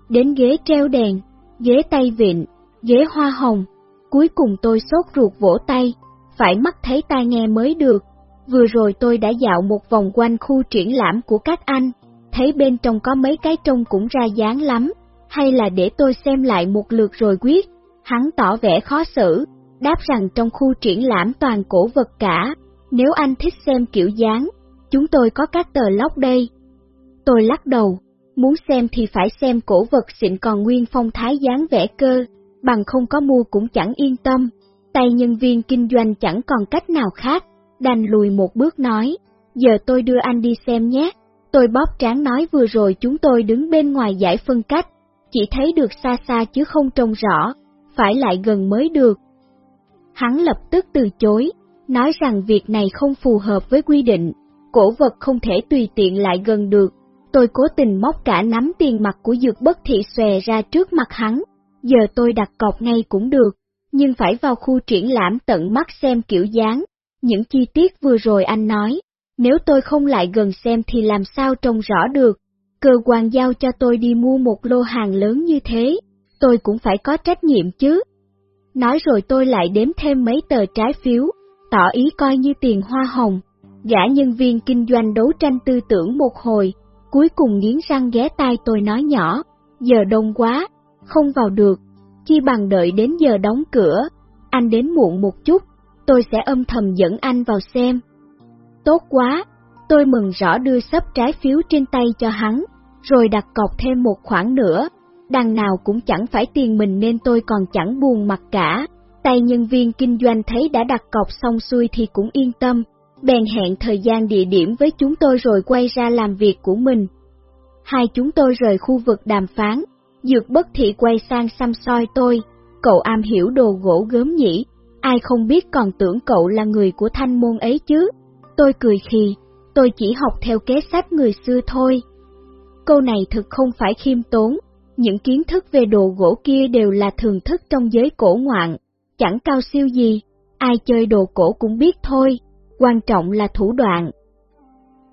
Speaker 1: đến ghế treo đèn, ghế tay vịn, ghế hoa hồng. Cuối cùng tôi sốt ruột vỗ tay, phải mắt thấy tai nghe mới được. Vừa rồi tôi đã dạo một vòng quanh khu triển lãm của các anh, thấy bên trong có mấy cái trông cũng ra dáng lắm, hay là để tôi xem lại một lượt rồi quyết. Hắn tỏ vẻ khó xử, đáp rằng trong khu triển lãm toàn cổ vật cả, nếu anh thích xem kiểu dáng, chúng tôi có các tờ lóc đây. Tôi lắc đầu, muốn xem thì phải xem cổ vật xịn còn nguyên phong thái dáng vẻ cơ, bằng không có mua cũng chẳng yên tâm. Tay nhân viên kinh doanh chẳng còn cách nào khác, đành lùi một bước nói, giờ tôi đưa anh đi xem nhé. Tôi bóp trán nói vừa rồi chúng tôi đứng bên ngoài giải phân cách, chỉ thấy được xa xa chứ không trông rõ, phải lại gần mới được. Hắn lập tức từ chối, nói rằng việc này không phù hợp với quy định, cổ vật không thể tùy tiện lại gần được. Tôi cố tình móc cả nắm tiền mặt của dược bất thị xòe ra trước mặt hắn, giờ tôi đặt cọc ngay cũng được, nhưng phải vào khu triển lãm tận mắt xem kiểu dáng. Những chi tiết vừa rồi anh nói, nếu tôi không lại gần xem thì làm sao trông rõ được. Cơ quan giao cho tôi đi mua một lô hàng lớn như thế, tôi cũng phải có trách nhiệm chứ. Nói rồi tôi lại đếm thêm mấy tờ trái phiếu, tỏ ý coi như tiền hoa hồng. Gã nhân viên kinh doanh đấu tranh tư tưởng một hồi, cuối cùng nghiến răng ghé tai tôi nói nhỏ, giờ đông quá, không vào được, chi bằng đợi đến giờ đóng cửa, anh đến muộn một chút, tôi sẽ âm thầm dẫn anh vào xem. Tốt quá, tôi mừng rõ đưa sắp trái phiếu trên tay cho hắn, rồi đặt cọc thêm một khoản nữa, đằng nào cũng chẳng phải tiền mình nên tôi còn chẳng buồn mặt cả. Tay nhân viên kinh doanh thấy đã đặt cọc xong xuôi thì cũng yên tâm, bèn hẹn thời gian địa điểm với chúng tôi rồi quay ra làm việc của mình. Hai chúng tôi rời khu vực đàm phán, dược bất thị quay sang xăm soi tôi, cậu am hiểu đồ gỗ gớm nhỉ, ai không biết còn tưởng cậu là người của thanh môn ấy chứ. Tôi cười khì, tôi chỉ học theo kế sách người xưa thôi. Câu này thực không phải khiêm tốn, những kiến thức về đồ gỗ kia đều là thường thức trong giới cổ ngoạn, chẳng cao siêu gì, ai chơi đồ cổ cũng biết thôi, quan trọng là thủ đoạn.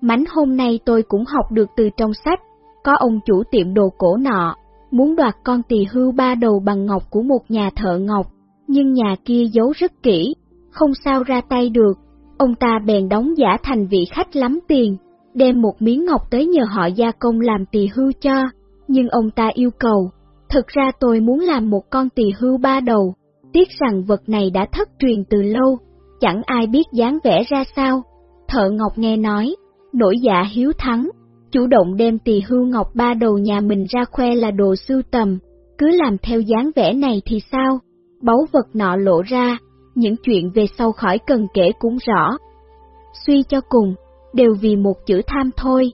Speaker 1: Mánh hôm nay tôi cũng học được từ trong sách, có ông chủ tiệm đồ cổ nọ, muốn đoạt con tỳ hưu ba đầu bằng ngọc của một nhà thợ ngọc, nhưng nhà kia giấu rất kỹ, không sao ra tay được, ông ta bèn đóng giả thành vị khách lắm tiền, đem một miếng ngọc tới nhờ họ gia công làm tỳ hưu cho, nhưng ông ta yêu cầu, thực ra tôi muốn làm một con tỳ hưu ba đầu, tiếc rằng vật này đã thất truyền từ lâu, chẳng ai biết dáng vẽ ra sao. Thợ Ngọc nghe nói, nổi dạ hiếu thắng, chủ động đem tỳ hưu ngọc ba đầu nhà mình ra khoe là đồ sưu tầm, cứ làm theo dáng vẽ này thì sao? Báu vật nọ lộ ra, những chuyện về sau khỏi cần kể cũng rõ. Suy cho cùng, đều vì một chữ tham thôi.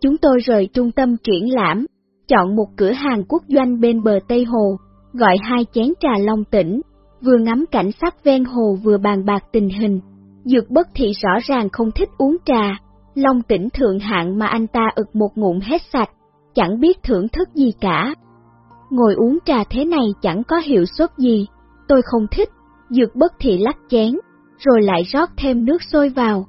Speaker 1: Chúng tôi rời trung tâm triển lãm, chọn một cửa hàng quốc doanh bên bờ Tây Hồ, gọi hai chén trà long tỉnh, vừa ngắm cảnh sắc ven hồ vừa bàn bạc tình hình. Dược bất thị rõ ràng không thích uống trà, long tỉnh thượng hạng mà anh ta ực một ngụm hết sạch, chẳng biết thưởng thức gì cả. Ngồi uống trà thế này chẳng có hiệu suất gì, tôi không thích, dược bất thị lắc chén, rồi lại rót thêm nước sôi vào.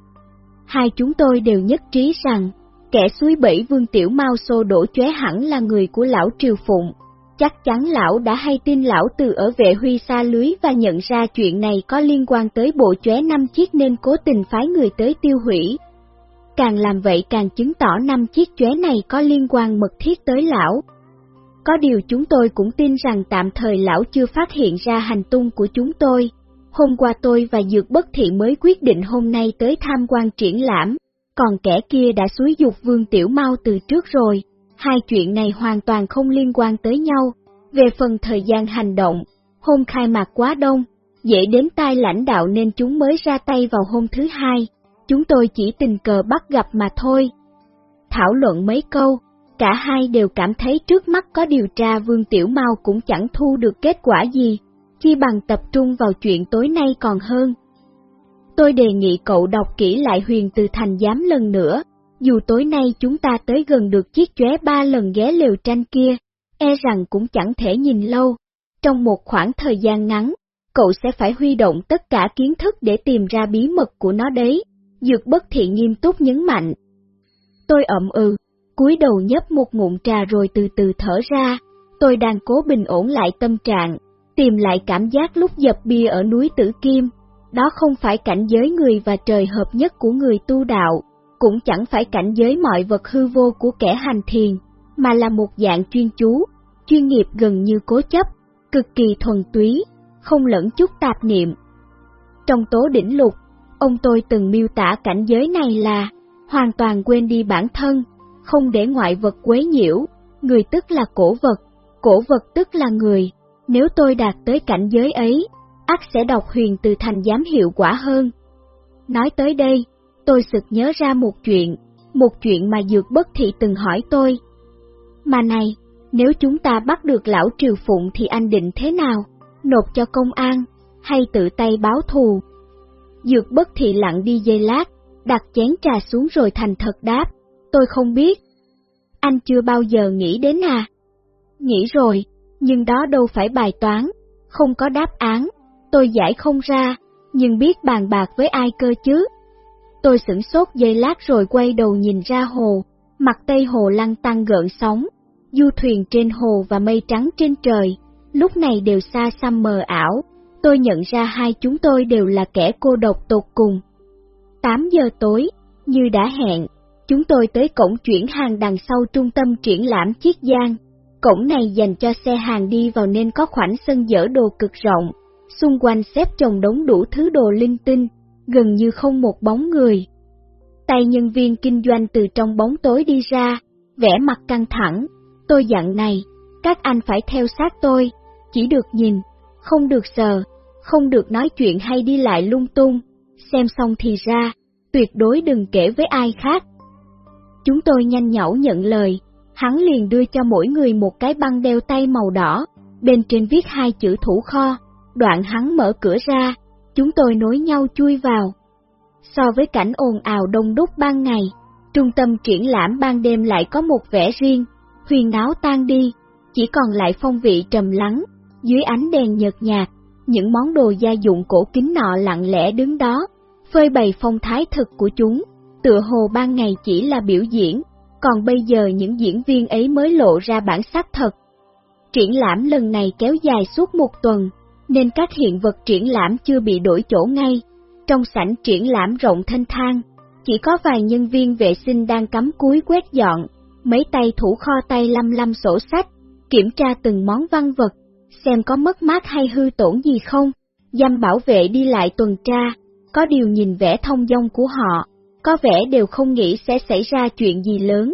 Speaker 1: Hai chúng tôi đều nhất trí rằng, kẻ suối bẫy vương tiểu mau xô đổ chóe hẳn là người của lão Triều Phụng. Chắc chắn lão đã hay tin lão từ ở vệ huy xa lưới và nhận ra chuyện này có liên quan tới bộ chóe năm chiếc nên cố tình phái người tới tiêu hủy. Càng làm vậy càng chứng tỏ năm chiếc chóe này có liên quan mật thiết tới lão. Có điều chúng tôi cũng tin rằng tạm thời lão chưa phát hiện ra hành tung của chúng tôi. Hôm qua tôi và Dược Bất Thị mới quyết định hôm nay tới tham quan triển lãm, còn kẻ kia đã xúi dục Vương Tiểu Mau từ trước rồi. Hai chuyện này hoàn toàn không liên quan tới nhau. Về phần thời gian hành động, hôm khai mạc quá đông, dễ đến tai lãnh đạo nên chúng mới ra tay vào hôm thứ hai. Chúng tôi chỉ tình cờ bắt gặp mà thôi. Thảo luận mấy câu, cả hai đều cảm thấy trước mắt có điều tra Vương Tiểu Mau cũng chẳng thu được kết quả gì, chi bằng tập trung vào chuyện tối nay còn hơn. Tôi đề nghị cậu đọc kỹ lại huyền từ thành giám lần nữa, dù tối nay chúng ta tới gần được chiếc chóe ba lần ghé lều tranh kia, e rằng cũng chẳng thể nhìn lâu. Trong một khoảng thời gian ngắn, cậu sẽ phải huy động tất cả kiến thức để tìm ra bí mật của nó đấy. Dược bất thị nghiêm túc nhấn mạnh. Tôi ậm ừ, cúi đầu nhấp một ngụm trà rồi từ từ thở ra. Tôi đang cố bình ổn lại tâm trạng, tìm lại cảm giác lúc dập bia ở núi Tử Kim. Đó không phải cảnh giới người và trời hợp nhất của người tu đạo, cũng chẳng phải cảnh giới mọi vật hư vô của kẻ hành thiền, mà là một dạng chuyên chú, chuyên nghiệp gần như cố chấp, cực kỳ thuần túy, không lẫn chút tạp niệm. Trong tố đỉnh lục, ông tôi từng miêu tả cảnh giới này là hoàn toàn quên đi bản thân, không để ngoại vật quấy nhiễu, người tức là cổ vật, cổ vật tức là người. Nếu tôi đạt tới cảnh giới ấy, ắt sẽ đọc huyền từ thành giám hiệu quả hơn. Nói tới đây, tôi sực nhớ ra một chuyện, một chuyện mà Dược Bất Thị từng hỏi tôi. Mà này, nếu chúng ta bắt được lão Triều Phụng thì anh định thế nào? Nộp cho công an, hay tự tay báo thù? Dược Bất Thị lặng đi dây lát, đặt chén trà xuống rồi thành thật đáp, tôi không biết. Anh chưa bao giờ nghĩ đến à? Nghĩ rồi, nhưng đó đâu phải bài toán, không có đáp án, tôi giải không ra, nhưng biết bàn bạc với ai cơ chứ. Tôi sửng sốt giây lát rồi quay đầu nhìn ra hồ, mặt tây hồ lăn tăng gợn sóng, du thuyền trên hồ và mây trắng trên trời, lúc này đều xa xăm mờ ảo, tôi nhận ra hai chúng tôi đều là kẻ cô độc tột cùng. 8 giờ tối, như đã hẹn, chúng tôi tới cổng chuyển hàng đằng sau trung tâm triển lãm Chiết Giang. Cổng này dành cho xe hàng đi vào nên có khoảnh sân dở đồ cực rộng, xung quanh xếp chồng đống đủ thứ đồ linh tinh, gần như không một bóng người. Tay nhân viên kinh doanh từ trong bóng tối đi ra, vẻ mặt căng thẳng, tôi dặn này, các anh phải theo sát tôi, chỉ được nhìn, không được sờ, không được nói chuyện hay đi lại lung tung, xem xong thì ra, tuyệt đối đừng kể với ai khác. Chúng tôi nhanh nhẩu nhận lời, hắn liền đưa cho mỗi người một cái băng đeo tay màu đỏ, bên trên viết hai chữ thủ kho, đoạn hắn mở cửa ra, chúng tôi nối nhau chui vào. So với cảnh ồn ào đông đúc ban ngày, trung tâm triển lãm ban đêm lại có một vẻ riêng, huyền náo tan đi, chỉ còn lại phong vị trầm lắng, dưới ánh đèn nhợt nhạt, những món đồ gia dụng cổ kính nọ lặng lẽ đứng đó, phơi bày phong thái thực của chúng, tựa hồ ban ngày chỉ là biểu diễn, còn bây giờ những diễn viên ấy mới lộ ra bản sắc thật. Triển lãm lần này kéo dài suốt một tuần, nên các hiện vật triển lãm chưa bị đổi chỗ ngay. Trong sảnh triển lãm rộng thanh thang, chỉ có vài nhân viên vệ sinh đang cắm cúi quét dọn, mấy tay thủ kho tay lăm lăm sổ sách, kiểm tra từng món văn vật, xem có mất mát hay hư tổn gì không. Giam bảo vệ đi lại tuần tra, có điều nhìn vẻ thông dong của họ, có vẻ đều không nghĩ sẽ xảy ra chuyện gì lớn.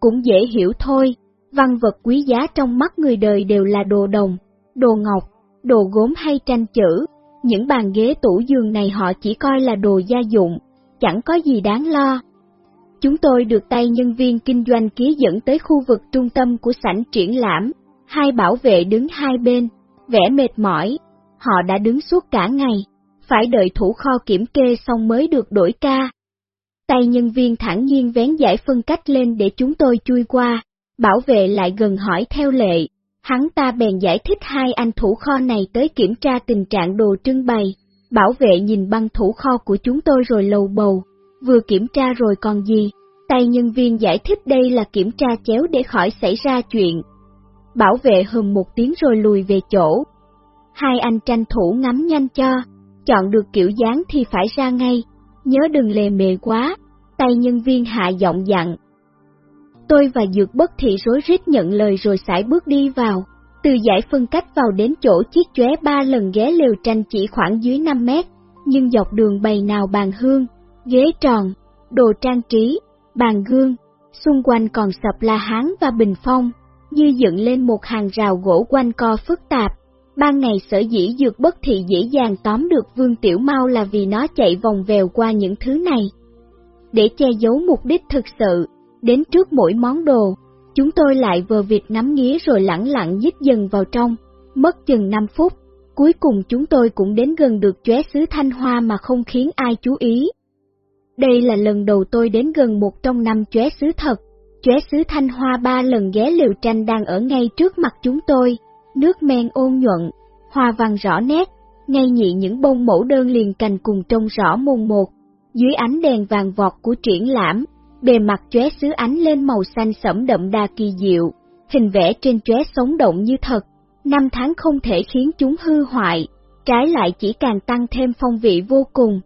Speaker 1: Cũng dễ hiểu thôi, văn vật quý giá trong mắt người đời đều là đồ đồng, đồ ngọc, đồ gốm hay tranh chữ, những bàn ghế tủ giường này họ chỉ coi là đồ gia dụng, chẳng có gì đáng lo. Chúng tôi được tay nhân viên kinh doanh ký dẫn tới khu vực trung tâm của sảnh triển lãm, hai bảo vệ đứng hai bên, vẻ mệt mỏi, họ đã đứng suốt cả ngày, phải đợi thủ kho kiểm kê xong mới được đổi ca. Tay nhân viên thẳng nhiên vén giải phân cách lên để chúng tôi chui qua, bảo vệ lại gần hỏi theo lệ, Hắn ta bèn giải thích hai anh thủ kho này tới kiểm tra tình trạng đồ trưng bày, bảo vệ nhìn băng thủ kho của chúng tôi rồi lầu bầu, vừa kiểm tra rồi còn gì, tay nhân viên giải thích đây là kiểm tra chéo để khỏi xảy ra chuyện. Bảo vệ hùm một tiếng rồi lùi về chỗ. Hai anh tranh thủ ngắm nhanh cho, chọn được kiểu dáng thì phải ra ngay, nhớ đừng lề mề quá, tay nhân viên hạ giọng dặn, Tôi và Dược Bất Thị rối rít nhận lời rồi sải bước đi vào, từ giải phân cách vào đến chỗ chiếc chóe ba lần ghé lều tranh chỉ khoảng dưới 5 mét, nhưng dọc đường bày nào bàn hương, ghế tròn, đồ trang trí, bàn gương, xung quanh còn sập la hán và bình phong, như dựng lên một hàng rào gỗ quanh co phức tạp. Ban ngày sở dĩ dược bất thị dễ dàng tóm được Vương Tiểu Mau là vì nó chạy vòng vèo qua những thứ này. Để che giấu mục đích thực sự, Đến trước mỗi món đồ, chúng tôi lại vờ việc nắm nghía rồi lẳng lặng dít dần vào trong, mất chừng 5 phút. Cuối cùng chúng tôi cũng đến gần được chóe xứ Thanh Hoa mà không khiến ai chú ý. Đây là lần đầu tôi đến gần một trong năm chóe xứ thật. Chóe xứ Thanh Hoa ba lần ghé liều tranh đang ở ngay trước mặt chúng tôi, nước men ôn nhuận, hoa văn rõ nét, ngay nhị những bông mẫu đơn liền cành cùng trông rõ mồn một. Dưới ánh đèn vàng vọt của triển lãm, bề mặt chóe xứ ánh lên màu xanh sẫm đậm đà kỳ diệu, hình vẽ trên chóe sống động như thật, năm tháng không thể khiến chúng hư hoại, trái lại chỉ càng tăng thêm phong vị vô cùng.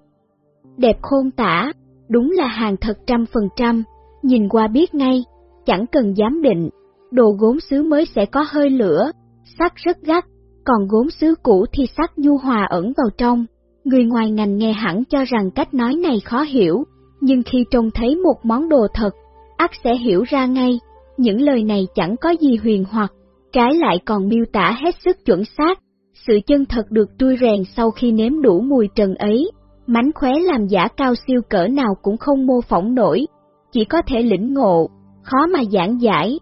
Speaker 1: Đẹp khôn tả, đúng là hàng thật trăm phần trăm, nhìn qua biết ngay, chẳng cần giám định, đồ gốm xứ mới sẽ có hơi lửa, sắc rất gắt, còn gốm sứ cũ thì sắc nhu hòa ẩn vào trong. Người ngoài ngành nghe hẳn cho rằng cách nói này khó hiểu, nhưng khi trông thấy một món đồ thật, ắt sẽ hiểu ra ngay, những lời này chẳng có gì huyền hoặc, trái lại còn miêu tả hết sức chuẩn xác, sự chân thật được trui rèn sau khi nếm đủ mùi trần ấy, mánh khóe làm giả cao siêu cỡ nào cũng không mô phỏng nổi, chỉ có thể lĩnh ngộ, khó mà giảng giải.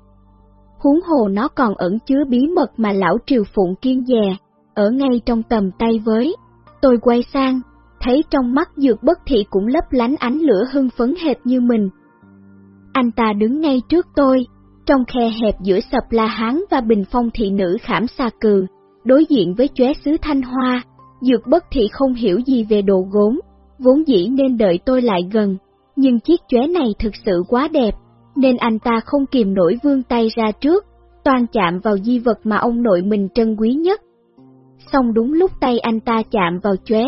Speaker 1: Huống hồ nó còn ẩn chứa bí mật mà lão triều phụng kiên dè, ở ngay trong tầm tay với. Tôi quay sang, thấy trong mắt dược bất thị cũng lấp lánh ánh lửa hưng phấn hệt như mình. Anh ta đứng ngay trước tôi, trong khe hẹp giữa sập la hán và bình phong thị nữ khảm xa cừ, đối diện với chóe sứ thanh hoa, dược bất thị không hiểu gì về đồ gốm, vốn dĩ nên đợi tôi lại gần, nhưng chiếc chóe này thực sự quá đẹp, nên anh ta không kìm nổi vươn tay ra trước, toàn chạm vào di vật mà ông nội mình trân quý nhất. Xong đúng lúc tay anh ta chạm vào chóe,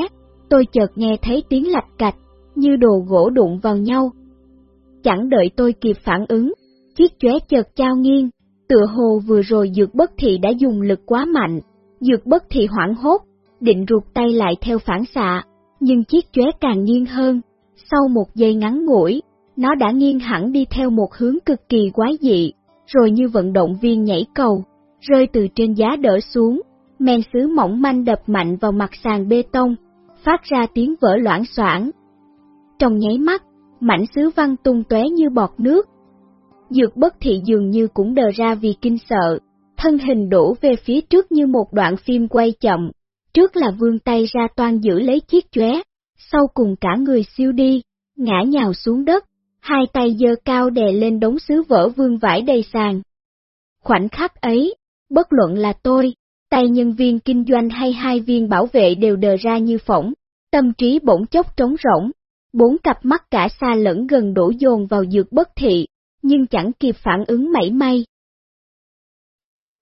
Speaker 1: tôi chợt nghe thấy tiếng lạch cạch, như đồ gỗ đụng vào nhau. Chẳng đợi tôi kịp phản ứng, chiếc chóe chợt trao nghiêng, tựa hồ vừa rồi dược bất thị đã dùng lực quá mạnh, dược bất thị hoảng hốt, định ruột tay lại theo phản xạ, nhưng chiếc chóe càng nghiêng hơn, sau một giây ngắn ngủi, nó đã nghiêng hẳn đi theo một hướng cực kỳ quái dị, rồi như vận động viên nhảy cầu, rơi từ trên giá đỡ xuống, men sứ mỏng manh đập mạnh vào mặt sàn bê tông, phát ra tiếng vỡ loãng xoảng. Trong nháy mắt, mảnh sứ văng tung tóe như bọt nước. Dược bất thị dường như cũng đờ ra vì kinh sợ, thân hình đổ về phía trước như một đoạn phim quay chậm, trước là vươn tay ra toan giữ lấy chiếc chóe, sau cùng cả người siêu đi, ngã nhào xuống đất, hai tay giơ cao đè lên đống sứ vỡ vương vải đầy sàn. Khoảnh khắc ấy, bất luận là tôi, tay nhân viên kinh doanh hay hai viên bảo vệ đều đờ ra như phỏng, tâm trí bỗng chốc trống rỗng, bốn cặp mắt cả xa lẫn gần đổ dồn vào dược bất thị, nhưng chẳng kịp phản ứng mảy may,